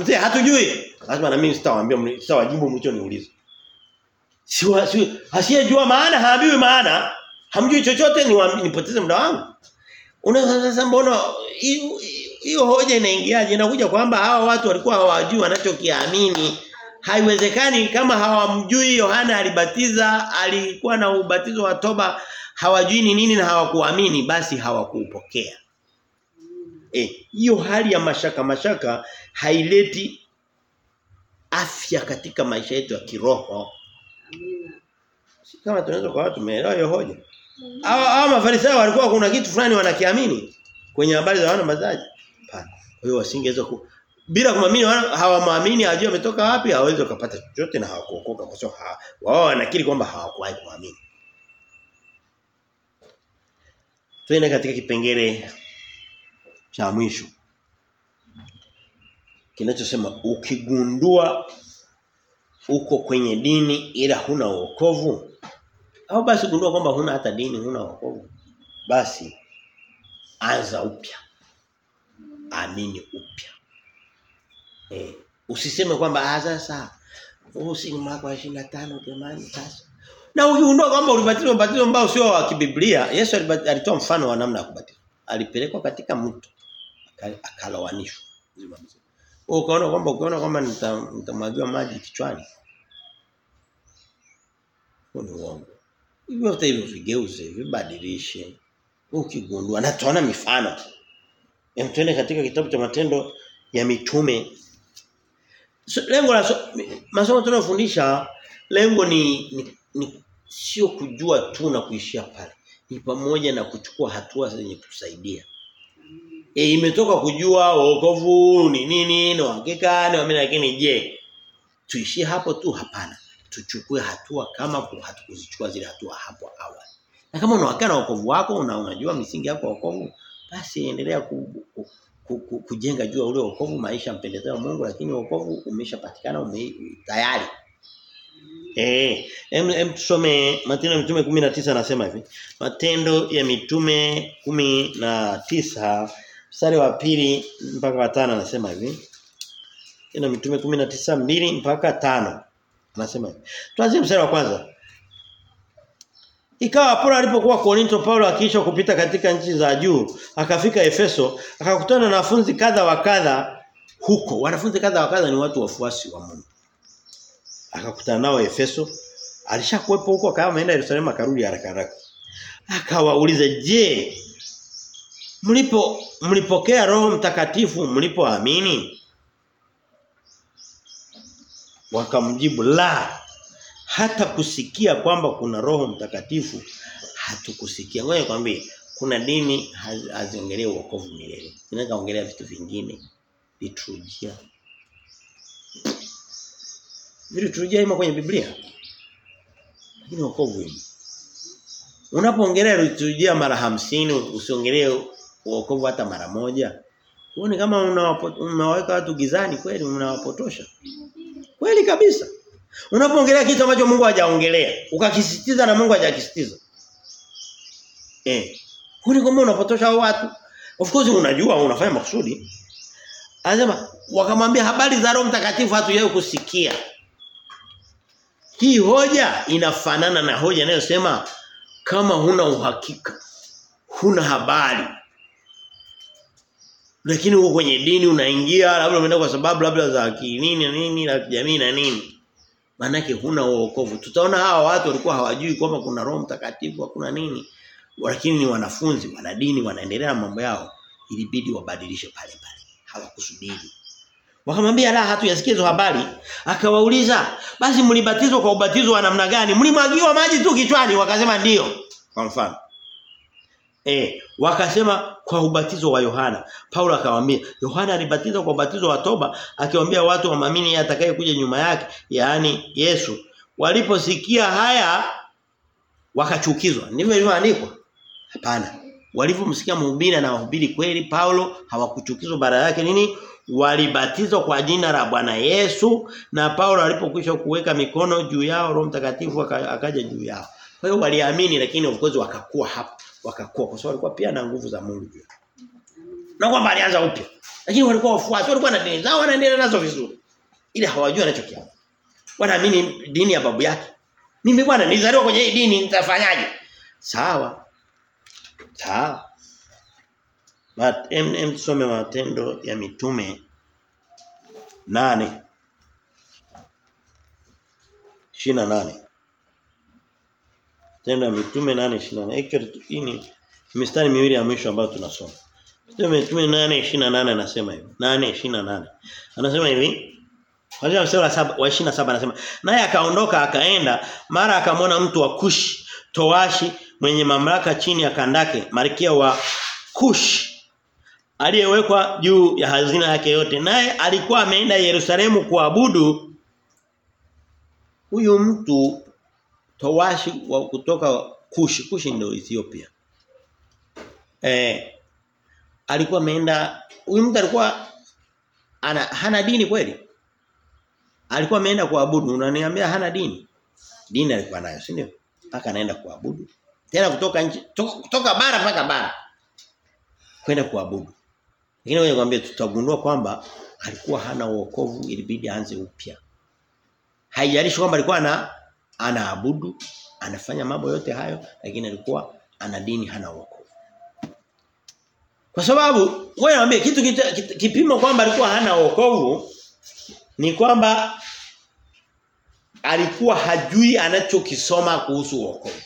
mzee hatujui. Lazima na mimi sitawaambia sitawajibu mlichoniuliza. Si si asiyejua maana haambiwi maana, hamjui chochote ni nipoteze muda wangu. Unaweza mbona hiyo hoja inaingiaje? Inakuja kwamba hawa watu walikuwa hawajui wanachokiamini. Haiwezekani kama hawamjui Yohana alibatiza, alikuwa na ubatizo wa toba, hawajui ni nini na hawakuamini basi hawakupokea. Eh, hiyo hali ya mashaka mashaka haileti afya katika maisha yetu ya kiroho. Amina. Si kama tunaweza kwa watu tumeelewa hiyo hoja. Hao hao mafarisayo walikuwa kuna kitu fulani wanakiamini kwenye habari za wana mazaji. Hapana. Kwa hiyo wasingeweza ku bila kumwamini hawamwamini hajui ametoka wapi hawezi kupata chochote na hawakuokoka kwa sababu wao wanakiri kwamba hawakuwahi kuamini. Tuende katika kipengele cha mwisho. Kinachosema ukigundua uko kwenye dini ila huna wokovu au basi gundua kwamba huna hata dini huna wokovu basi anza upya. Amini upya. Eh usiseme kwamba ah sasa huu si mwaka wa 25 jamani sasa. Na ukigundua kwamba ulibatizwa ubatizo mbao sio wa kibiblia Yesu alitoa mfano wa namna ya kubatizwa. Alipelekwa katika mto aka- akalawanishwa. Wewe ukaona kwamba ukiona kwamba nita- nitamwagiwa maji kichwani huo ni uongo. Hata hivyo vigeuze vibadilishe. Ukigundua na tuona mifano. Hem katika kitabu cha matendo ya mitume. So, lengo la so, masomo tunayofundisha lengo ni, ni, ni sio kujua tu na kuishia pale. Ni pamoja na kuchukua hatua zenye kusaidia e, imetoka kujua wokovu ni nini ni hakika ni waamini lakini je tuishie hapo tu? Hapana. Tuchukue hatua kama ku- hatukuzichukua zile hatua hapo awali. Na kama unawakana na wokovu wako na unajua misingi yako ya wokovu basi endelea ku, ku, ku, ku, kujenga jua ule wokovu maisha mpendezao Mungu lakini wokovu umeshapatikana ume, tayari. Eh, em, em tusome Matendo ya Mitume 19 anasema hivi. Matendo ya Mitume 19 mstari wa pili mpaka wa tano anasema hivi. Ina Mitume 19 mbili mpaka tano anasema hivi. Tuanze mstari wa kwanza. Ikawa Paulo alipokuwa Korinto Paulo akiisha kupita katika nchi za juu akafika Efeso akakutana na wanafunzi kadha wa kadha huko wanafunzi kadha wa kadha ni watu wafuasi wa Mungu akakutana nao Efeso alishakuwepo huko akawa ameenda Yerusalemu akarudi haraka haraka akawauliza je mlipo mlipokea roho mtakatifu mlipoamini? Wakamjibu la hata kusikia kwamba kuna roho mtakatifu hatukusikia. Ngoja nikwambie kuna dini haz- haziongelee wokovu milele. Zinaweza ongelea vitu vingine. Liturujia. Liturujia imo kwenye Biblia? Lakini wokovu unapoongelea liturujia mara hamsini usiongelee wokovu hata mara moja uone kama unawaweka watu gizani kweli unawapotosha kweli kabisa Unapoongelea kitu ambacho Mungu hajaongelea, ukakisisitiza na Mungu hajakisitiza. Eh. Huni kama unapotosha watu. Of course unajua unafanya makusudi. Anasema wakamwambia habari za Roho Mtakatifu hatujawahi kusikia. Hii hoja inafanana na hoja inayosema kama huna uhakika, huna habari. Lakini uko kwenye dini unaingia labda umeenda kwa sababu labda za kinini na nini la kijamii na nini manake huna wokovu. Tutaona hawa watu walikuwa hawajui kwamba kuna Roho Mtakatifu, hakuna nini. Lakini ni wanafunzi, wana dini, wanaendelea na mambo yao. Ilibidi wabadilishe pale pale. Hawakusubiri. Wakamwambia la hatuyasikia hizo habari. Akawauliza, basi mlibatizwa kwa ubatizo wa namna gani? Mlimwagiwa maji tu kichwani? Wakasema ndio. Kwa mfano. Eh, wakasema kwa ubatizo wa Yohana. Paulo akawaambia, Yohana alibatiza kwa ubatizo wa toba, akiwaambia watu wamamini yeye atakaye kuja nyuma yake, yaani Yesu. Waliposikia haya wakachukizwa. Ndivyo ilivyoandikwa. Hapana. Walipomsikia mhubiri na wahubiri kweli Paulo hawakuchukizwa bara yake nini? Walibatizwa kwa jina la Bwana Yesu na Paulo alipokwisha kuweka mikono juu yao Roho Mtakatifu akaja juu yao. Kwa hiyo waliamini lakini of course wakakuwa hapo, wakakuwa kwa sababu walikuwa pia na nguvu za Mungu juu. Na kwamba alianza upya. Lakini walikuwa wafuasi, walikuwa na dini zao wanaendelea nazo vizuri. Ila hawajui anachokiamini. Wanaamini dini ya babu yake. Mimi bwana nilizaliwa kwenye hii dini nitafanyaje? Sawa. Sawa. Em, em tusome matendo ya mitume nane Shina nane Tendo ya mitume nane shina nane Hii ni mistari miwili ya mwisho ambayo tunasoma. Mitume nane shina nane anasema hivi. Nane shina nane Anasema hivi. Kwanza mstari wa 7 wa 27 anasema naye akaondoka akaenda mara akamwona mtu wa Kushi Towashi mwenye mamlaka chini ya Kandake Malkia wa Kush aliyewekwa juu ya hazina yake yote naye alikuwa ameenda Yerusalemu kuabudu huyu mtu Towashi wa kutoka Kushi Kushi ndio Ethiopia. Eh alikuwa ameenda huyu mtu alikuwa ana hana dini kweli? Alikuwa ameenda kuabudu. Unaniambia hana dini? Dini alikuwa nayo si ndio? Paka anaenda kuabudu. Tena kutoka nchi kutoka, bara paka bara kwenda kuabudu. Lakini wewe nikwambia tutagundua kwamba alikuwa hana wokovu ilibidi aanze upya. Haijalishi kwamba alikuwa ana anaabudu anafanya mambo yote hayo lakini alikuwa ana dini hana wokovu kwa sababu wewe niambie kitu kita- kita- kipimo kwamba alikuwa hana wokovu ni kwamba alikuwa hajui anachokisoma kuhusu wokovu.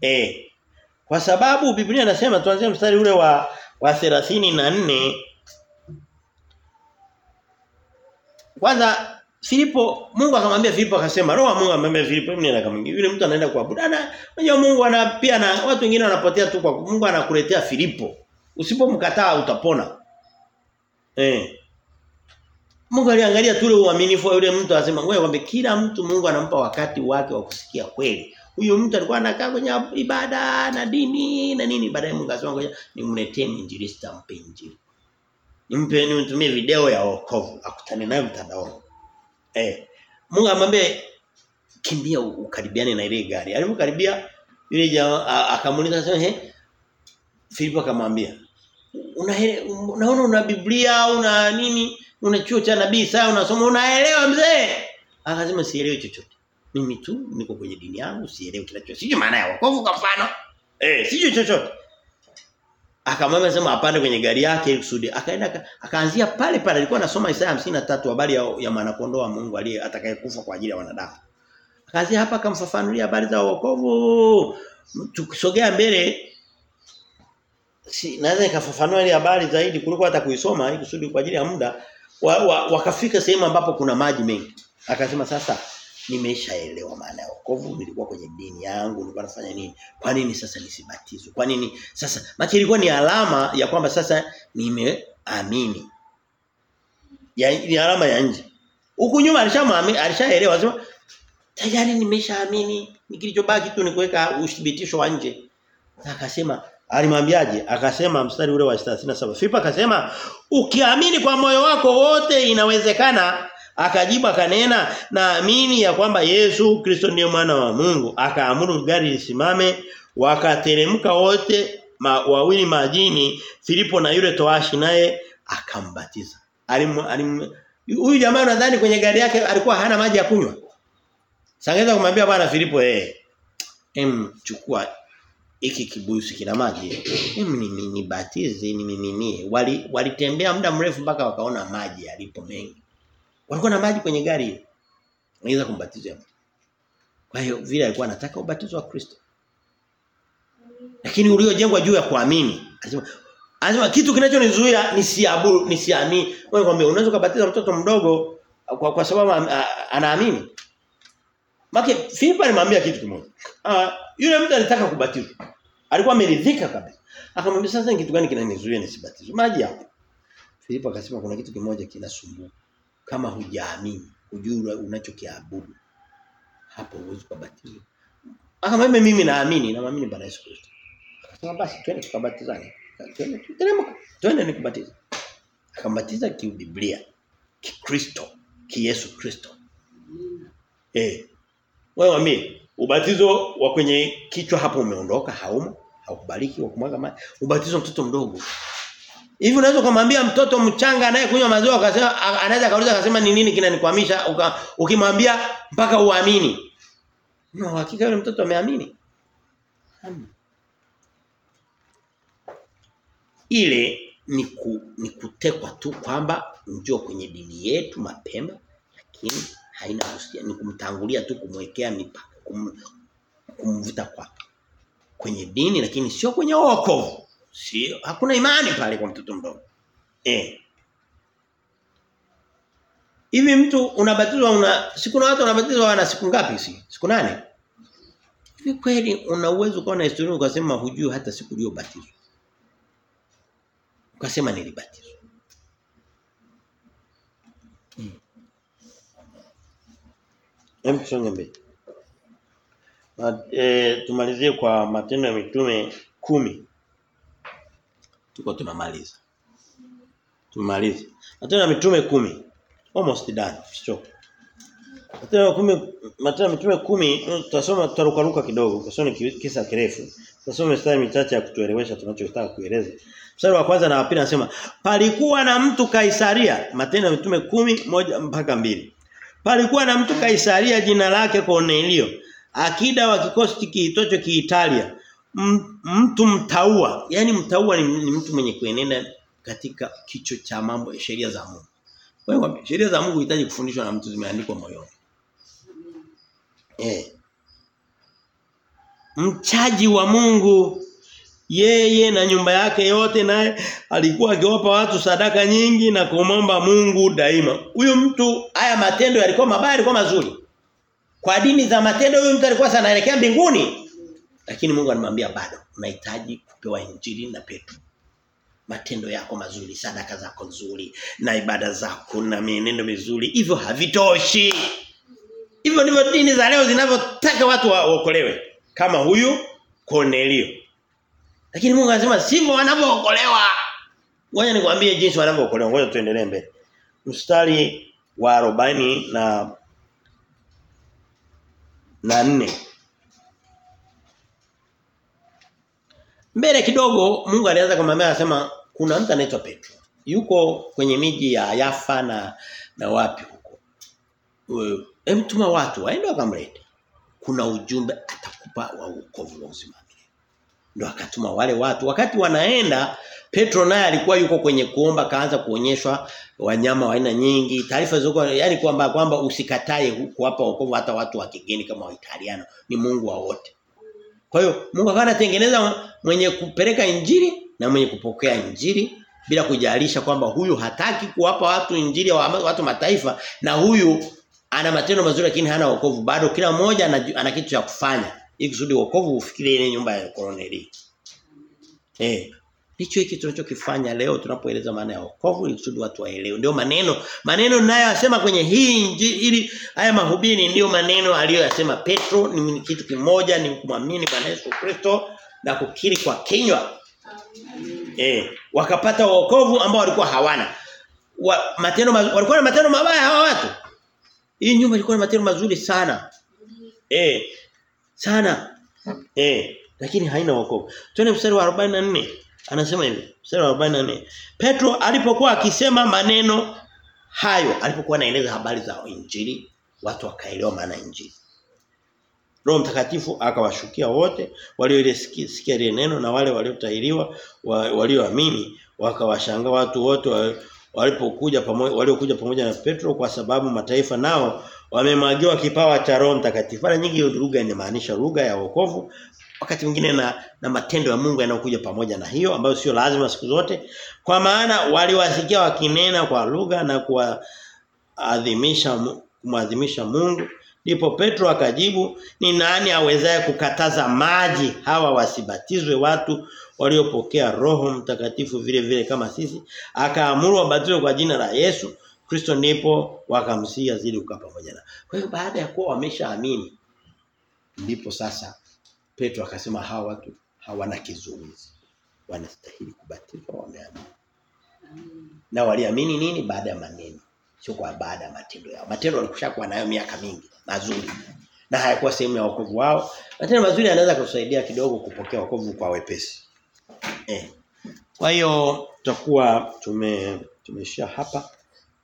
Eh. Kwa sababu Biblia inasema tuanzie mstari ule wa wa 34 Kwanza Filipo Mungu akamwambia Filipo akasema roho Mungu amemwambia Filipo mimi nenda kamwambia yule mtu anaenda kuabudu. Ana unajua Mungu ana pia na watu wengine wanapotea tu kwa Mungu anakuletea Filipo. Usipomkataa utapona. Eh. Mungu aliangalia tu ile uaminifu wa yule mtu akasema wewe kwamba kila mtu Mungu anampa wakati wake wa kusikia kweli. Huyo mtu alikuwa anakaa kwenye ibada na dini na nini baadaye Mungu akasema ngoja nimletee mwinjilisti ampe injili. Nimpe nimtumie video ya wokovu akutane naye mtandaoni. Eh. Mungu amwambia kimbia ukaribiane na ile gari. Alipokaribia yule jamaa akamuuliza akasema he Filipo akamwambia una unaona una Biblia una nini una chuo cha nabii saa unasoma unaelewa mzee akasema sielewi chochote mimi tu niko kwenye dini yangu sielewi kinacho sijui maana ya wokovu kwa mfano eh sijui chochote akamwambia sema apande kwenye gari yake kusudi. Akaenda akaanzia pale pale alikuwa anasoma Isaya 53 habari ya, ya mwanakondoo wa Mungu aliye atakayekufa kwa ajili ya wanadamu. Akaanzia hapa akamfafanulia habari za wokovu. Tukisogea mbele si naweza nikafafanua ile habari zaidi kuliko hata kuisoma kusudi kwa ajili ya muda wa, wa, wakafika sehemu ambapo kuna maji mengi. Akasema sasa nimeshaelewa maana ya wokovu nilikuwa kwenye dini yangu nilikuwa nafanya nini? Kwa nini sasa nisibatizwe? Kwa nini? Sasa maana ilikuwa ni alama ya kwamba sasa nimeamini. Ya ni alama ya nje. Huku nyuma alishamwamini alishaelewa sema tayari nimeshaamini. Nikilichobaki tu ni kuweka uthibitisho wa nje. Akasema alimwambiaje? Akasema mstari ule wa 37 Filipo akasema ukiamini kwa moyo wako wote inawezekana akajibu akanena naamini ya kwamba Yesu Kristo ndiye mwana wa Mungu akaamuru gari lisimame wakateremka wote ma, wawili majini Filipo na yule toashi naye akambatiza Alimu, alim huyu jamaa nadhani kwenye gari yake alikuwa hana maji ya kunywa Sangeza kumwambia bwana Filipo eh em chukua hiki kibuyu kina maji. Mimi ni nibatize ni Wali walitembea muda mrefu mpaka wakaona maji yalipo mengi. Walikuwa na maji kwenye gari. Waweza kumbatiza. Kwa hiyo vile alikuwa anataka ubatizo wa Kristo. Lakini uliojengwa juu ya kuamini. Anasema anasema kitu kinachonizuia nisiabudu nisiamini. Wewe kwambia unaweza kubatiza mtoto mdogo kwa, kwa sababu anaamini. Maki Filipo alimwambia kitu kimoja. Ah, yule mtu alitaka kubatizwa. Alikuwa ameridhika kabisa. Akamwambia sasa ni kitu gani kinanizuia nisibatizwe? Maji hapo. Filipo akasema kuna kitu kimoja kinasumbua. Kama hujaamini, hujui unachokiabudu. Hapo huwezi kubatizwa. Akamwambia mimi naamini, naamini Bwana Yesu Kristo. Akasema basi twende tukabatizane. Twende tuteremka. Twende nikubatize. Akambatiza kibiblia. Kikristo, kiyesu Kristo. Eh. Wewe mimi ubatizo wa kwenye kichwa hapo umeondoka hauma, haukubaliki wa kumwaga maji ubatizo mtoto mdogo hivi unaweza kumwambia mtoto mchanga anayekunywa maziwa akasema anaweza kauliza akasema ni nini kinanikwamisha? Ukimwambia mpaka uamini. No hakika yule mtoto ameamini. Ile ni, ku, ni kutekwa tu kwamba njoo kwenye dini yetu mapema lakini haina uhusiano ni kumtangulia tu kumwekea mipaka kum, kumvuta kwa kwenye dini lakini sio kwenye wokovu sio hakuna imani pale kwa mtoto mdogo eh Hivi mtu unabatizwa una siku na watu wanabatizwa wana siku ngapi si? Siku nane? Hivi kweli una uwezo kuwa na historia ukasema hujui hata siku uliyobatizwa. Ukasema nilibatizwa. Hmm. Hem tusonge mbele. E, tumalizie kwa matendo ya mitume kumi Tuko tunamaliza. Tumalize. Matendo ya mitume kumi Almost done. Stop. Matendo ya kumi matendo ya mitume kumi tutasoma tutarukaruka kidogo kwa sababu ni kisa kirefu. Tutasoma mistari michache ya kutuelewesha tunachotaka kueleza. Mstari wa kwanza na wa pili anasema palikuwa na mtu Kaisaria Matendo ya mitume kumi moja mpaka mbili Palikuwa na mtu Kaisaria jina lake Cornelio akida wa kikosi kiitocho kiitalia mtu mtaua yani mtaua ni, ni mtu mwenye kuenenda katika kicho cha mambo ya sheria za Mungu kwa hiyo sheria za Mungu hitaji kufundishwa na mtu zimeandikwa moyoni eh mchaji wa Mungu yeye na nyumba yake yote naye alikuwa akiwapa watu sadaka nyingi na kumomba Mungu daima. Huyu mtu haya matendo yalikuwa mabaya yalikuwa mazuri. Kwa dini za matendo huyu mtu alikuwa sanaelekea mbinguni. Lakini Mungu anamwambia bado unahitaji kupewa injili na Petro. Matendo yako mazuri, sadaka zako nzuri na ibada zako na mienendo mizuri hivyo havitoshi. Hivyo ndivyo dini za leo zinavyotaka watu waokolewe kama huyu Cornelio. Lakini Mungu anasema sivyo wanavyookolewa. Ngoja nikwambie jinsi wanavyookolewa. Ngoja tuendelee mbele. Mstari wa 40 na na 4. Mbele kidogo Mungu alianza kumwambia anasema kuna mtu anaitwa Petro. Yuko kwenye miji ya Yafa na na wapi huko. Hem tuma watu waende wakamlete. Kuna ujumbe atakupa wa wokovu wa uzima Ndio akatuma wale watu wakati wanaenda Petro naye alikuwa yuko kwenye kuomba kaanza kuonyeshwa wanyama wa aina nyingi taarifa zilikuwa yani kwamba kwamba usikatae kuwapa wokovu hata watu wa kigeni kama Waitaliano ni Mungu wa wote kwa hiyo Mungu akawa anatengeneza mwenye kupeleka injili na mwenye kupokea injili bila kujalisha kwamba huyu hataki kuwapa watu injili wa watu mataifa na huyu ana matendo mazuri lakini hana wokovu bado kila mmoja ana, ana kitu cha kufanya ili kusudi wokovu ufikirie ile nyumba ya Corneli. Eh. Hicho hiki tunachokifanya leo tunapoeleza maana ya wokovu ili kusudi watu waelewe. Ndio maneno maneno ninayoyasema kwenye hii injili haya mahubiri ndio maneno aliyoyasema Petro ni kitu kimoja ni kumwamini Bwana Yesu Kristo na kukiri kwa kinywa. Eh, wakapata wokovu ambao walikuwa hawana. Wa, matendo walikuwa na matendo mabaya hawa watu. Hii nyumba ilikuwa na matendo mazuri sana. Eh, sana. Eh, lakini haina wokovu. Twende mstari wa 44. Anasema hivi, mstari wa 44. Petro alipokuwa akisema maneno hayo, alipokuwa anaeleza habari za injili, watu wakaelewa maana injili. Roho Mtakatifu akawashukia wote waliolisikia ile neno na wale waliotahiriwa walioamini wakawashangaa watu wote walipokuja pamoja waliokuja pamoja na Petro kwa sababu mataifa nao wamemwagiwa kipawa cha Roho Mtakatifu. Mara nyingi lugha inamaanisha lugha ya wokovu wakati mwingine na na matendo ya Mungu yanayokuja pamoja na hiyo ambayo sio lazima siku zote. Kwa maana waliwasikia wakinena kwa lugha na kuadhimisha kumwadhimisha Mungu. Ndipo Petro akajibu, ni nani awezaye kukataza maji hawa wasibatizwe watu waliopokea Roho Mtakatifu vile vile kama sisi? Akaamuru wabatizwe kwa jina la Yesu. Kristo ndipo wakamsia zili kukaa pamoja na. Kwa hiyo baada ya kuwa wameshaamini ndipo sasa Petro akasema hawa watu hawana kizuizi. Wanastahili kubatizwa wameamini. Na waliamini nini baada ya maneno? Sio kwa baada ya matendo yao. Matendo walikushakuwa nayo miaka mingi mazuri. Na hayakuwa sehemu ya wokovu wao. Matendo mazuri yanaweza kusaidia kidogo kupokea wokovu kwa wepesi. Eh. Kwa hiyo tutakuwa tume tumeshia hapa.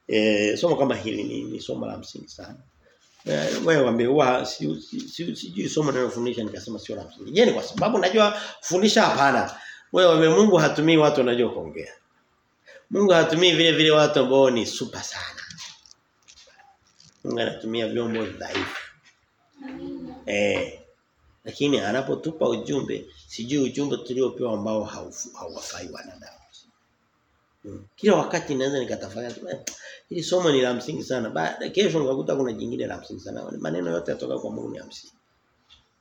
Eh somo kama hili ni, ni somo la msingi sana. Eh wewe waambie huwa sijui si, si, somo ninalofundisha nikasema sio la msingi. Je, ni kwa sababu najua kufundisha hapana. Wewe Mungu hatumii watu wanajua kuongea. Mungu hatumii vile vile watu ambao ni super sana. Mungu anatumia vyombo dhaifu. Eh. Lakini anapotupa ujumbe, sijui ujumbe tuliopewa ambao hauwafai wanadamu. Mm. Kila wakati naweza nikatafakari eh, hili somo ni la msingi sana. Baada kesho nikakuta kuna jingine la msingi sana. Maneno yote yatoka kwa Mungu ni msingi.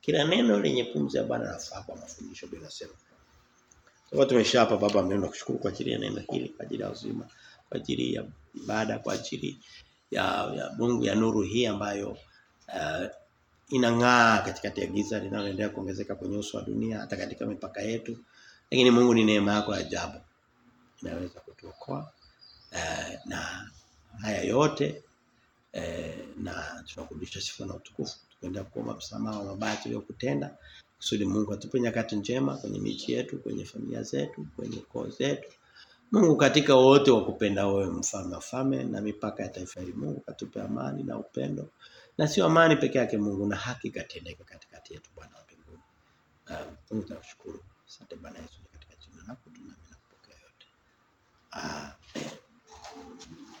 Kila neno lenye pumzi ya Bwana lafaa kwa mafundisho bila sema. Kwa tumesha hapa baba mnaenda kushukuru kwa ajili ya neno hili, kwa ajili ya uzima, kwa ajili ya ibada, kwa ajili ya ya Mungu ya nuru hii ambayo uh, inang'aa katikati ya giza linaloendelea kuongezeka kwenye uso wa dunia hata katika mipaka yetu. Lakini Mungu ni neema yako ya ajabu. Inaweza kutuokoa eh, na haya yote eh, na tunakurudisha sifa na utukufu. Tukienda kuomba msamaha wa mabaya tuliyokutenda kusudi Mungu atupe nyakati njema kwenye miji yetu kwenye familia zetu kwenye koo zetu. Mungu katika wote wa kupenda wewe mfalme wa na mipaka ya taifa hili. Mungu katupe amani na upendo na sio amani peke yake Mungu na haki katendeke katikati yetu Bwana wa mbinguni. Um, Mungu tunashukuru asante Bwana Yesu Ah, Amen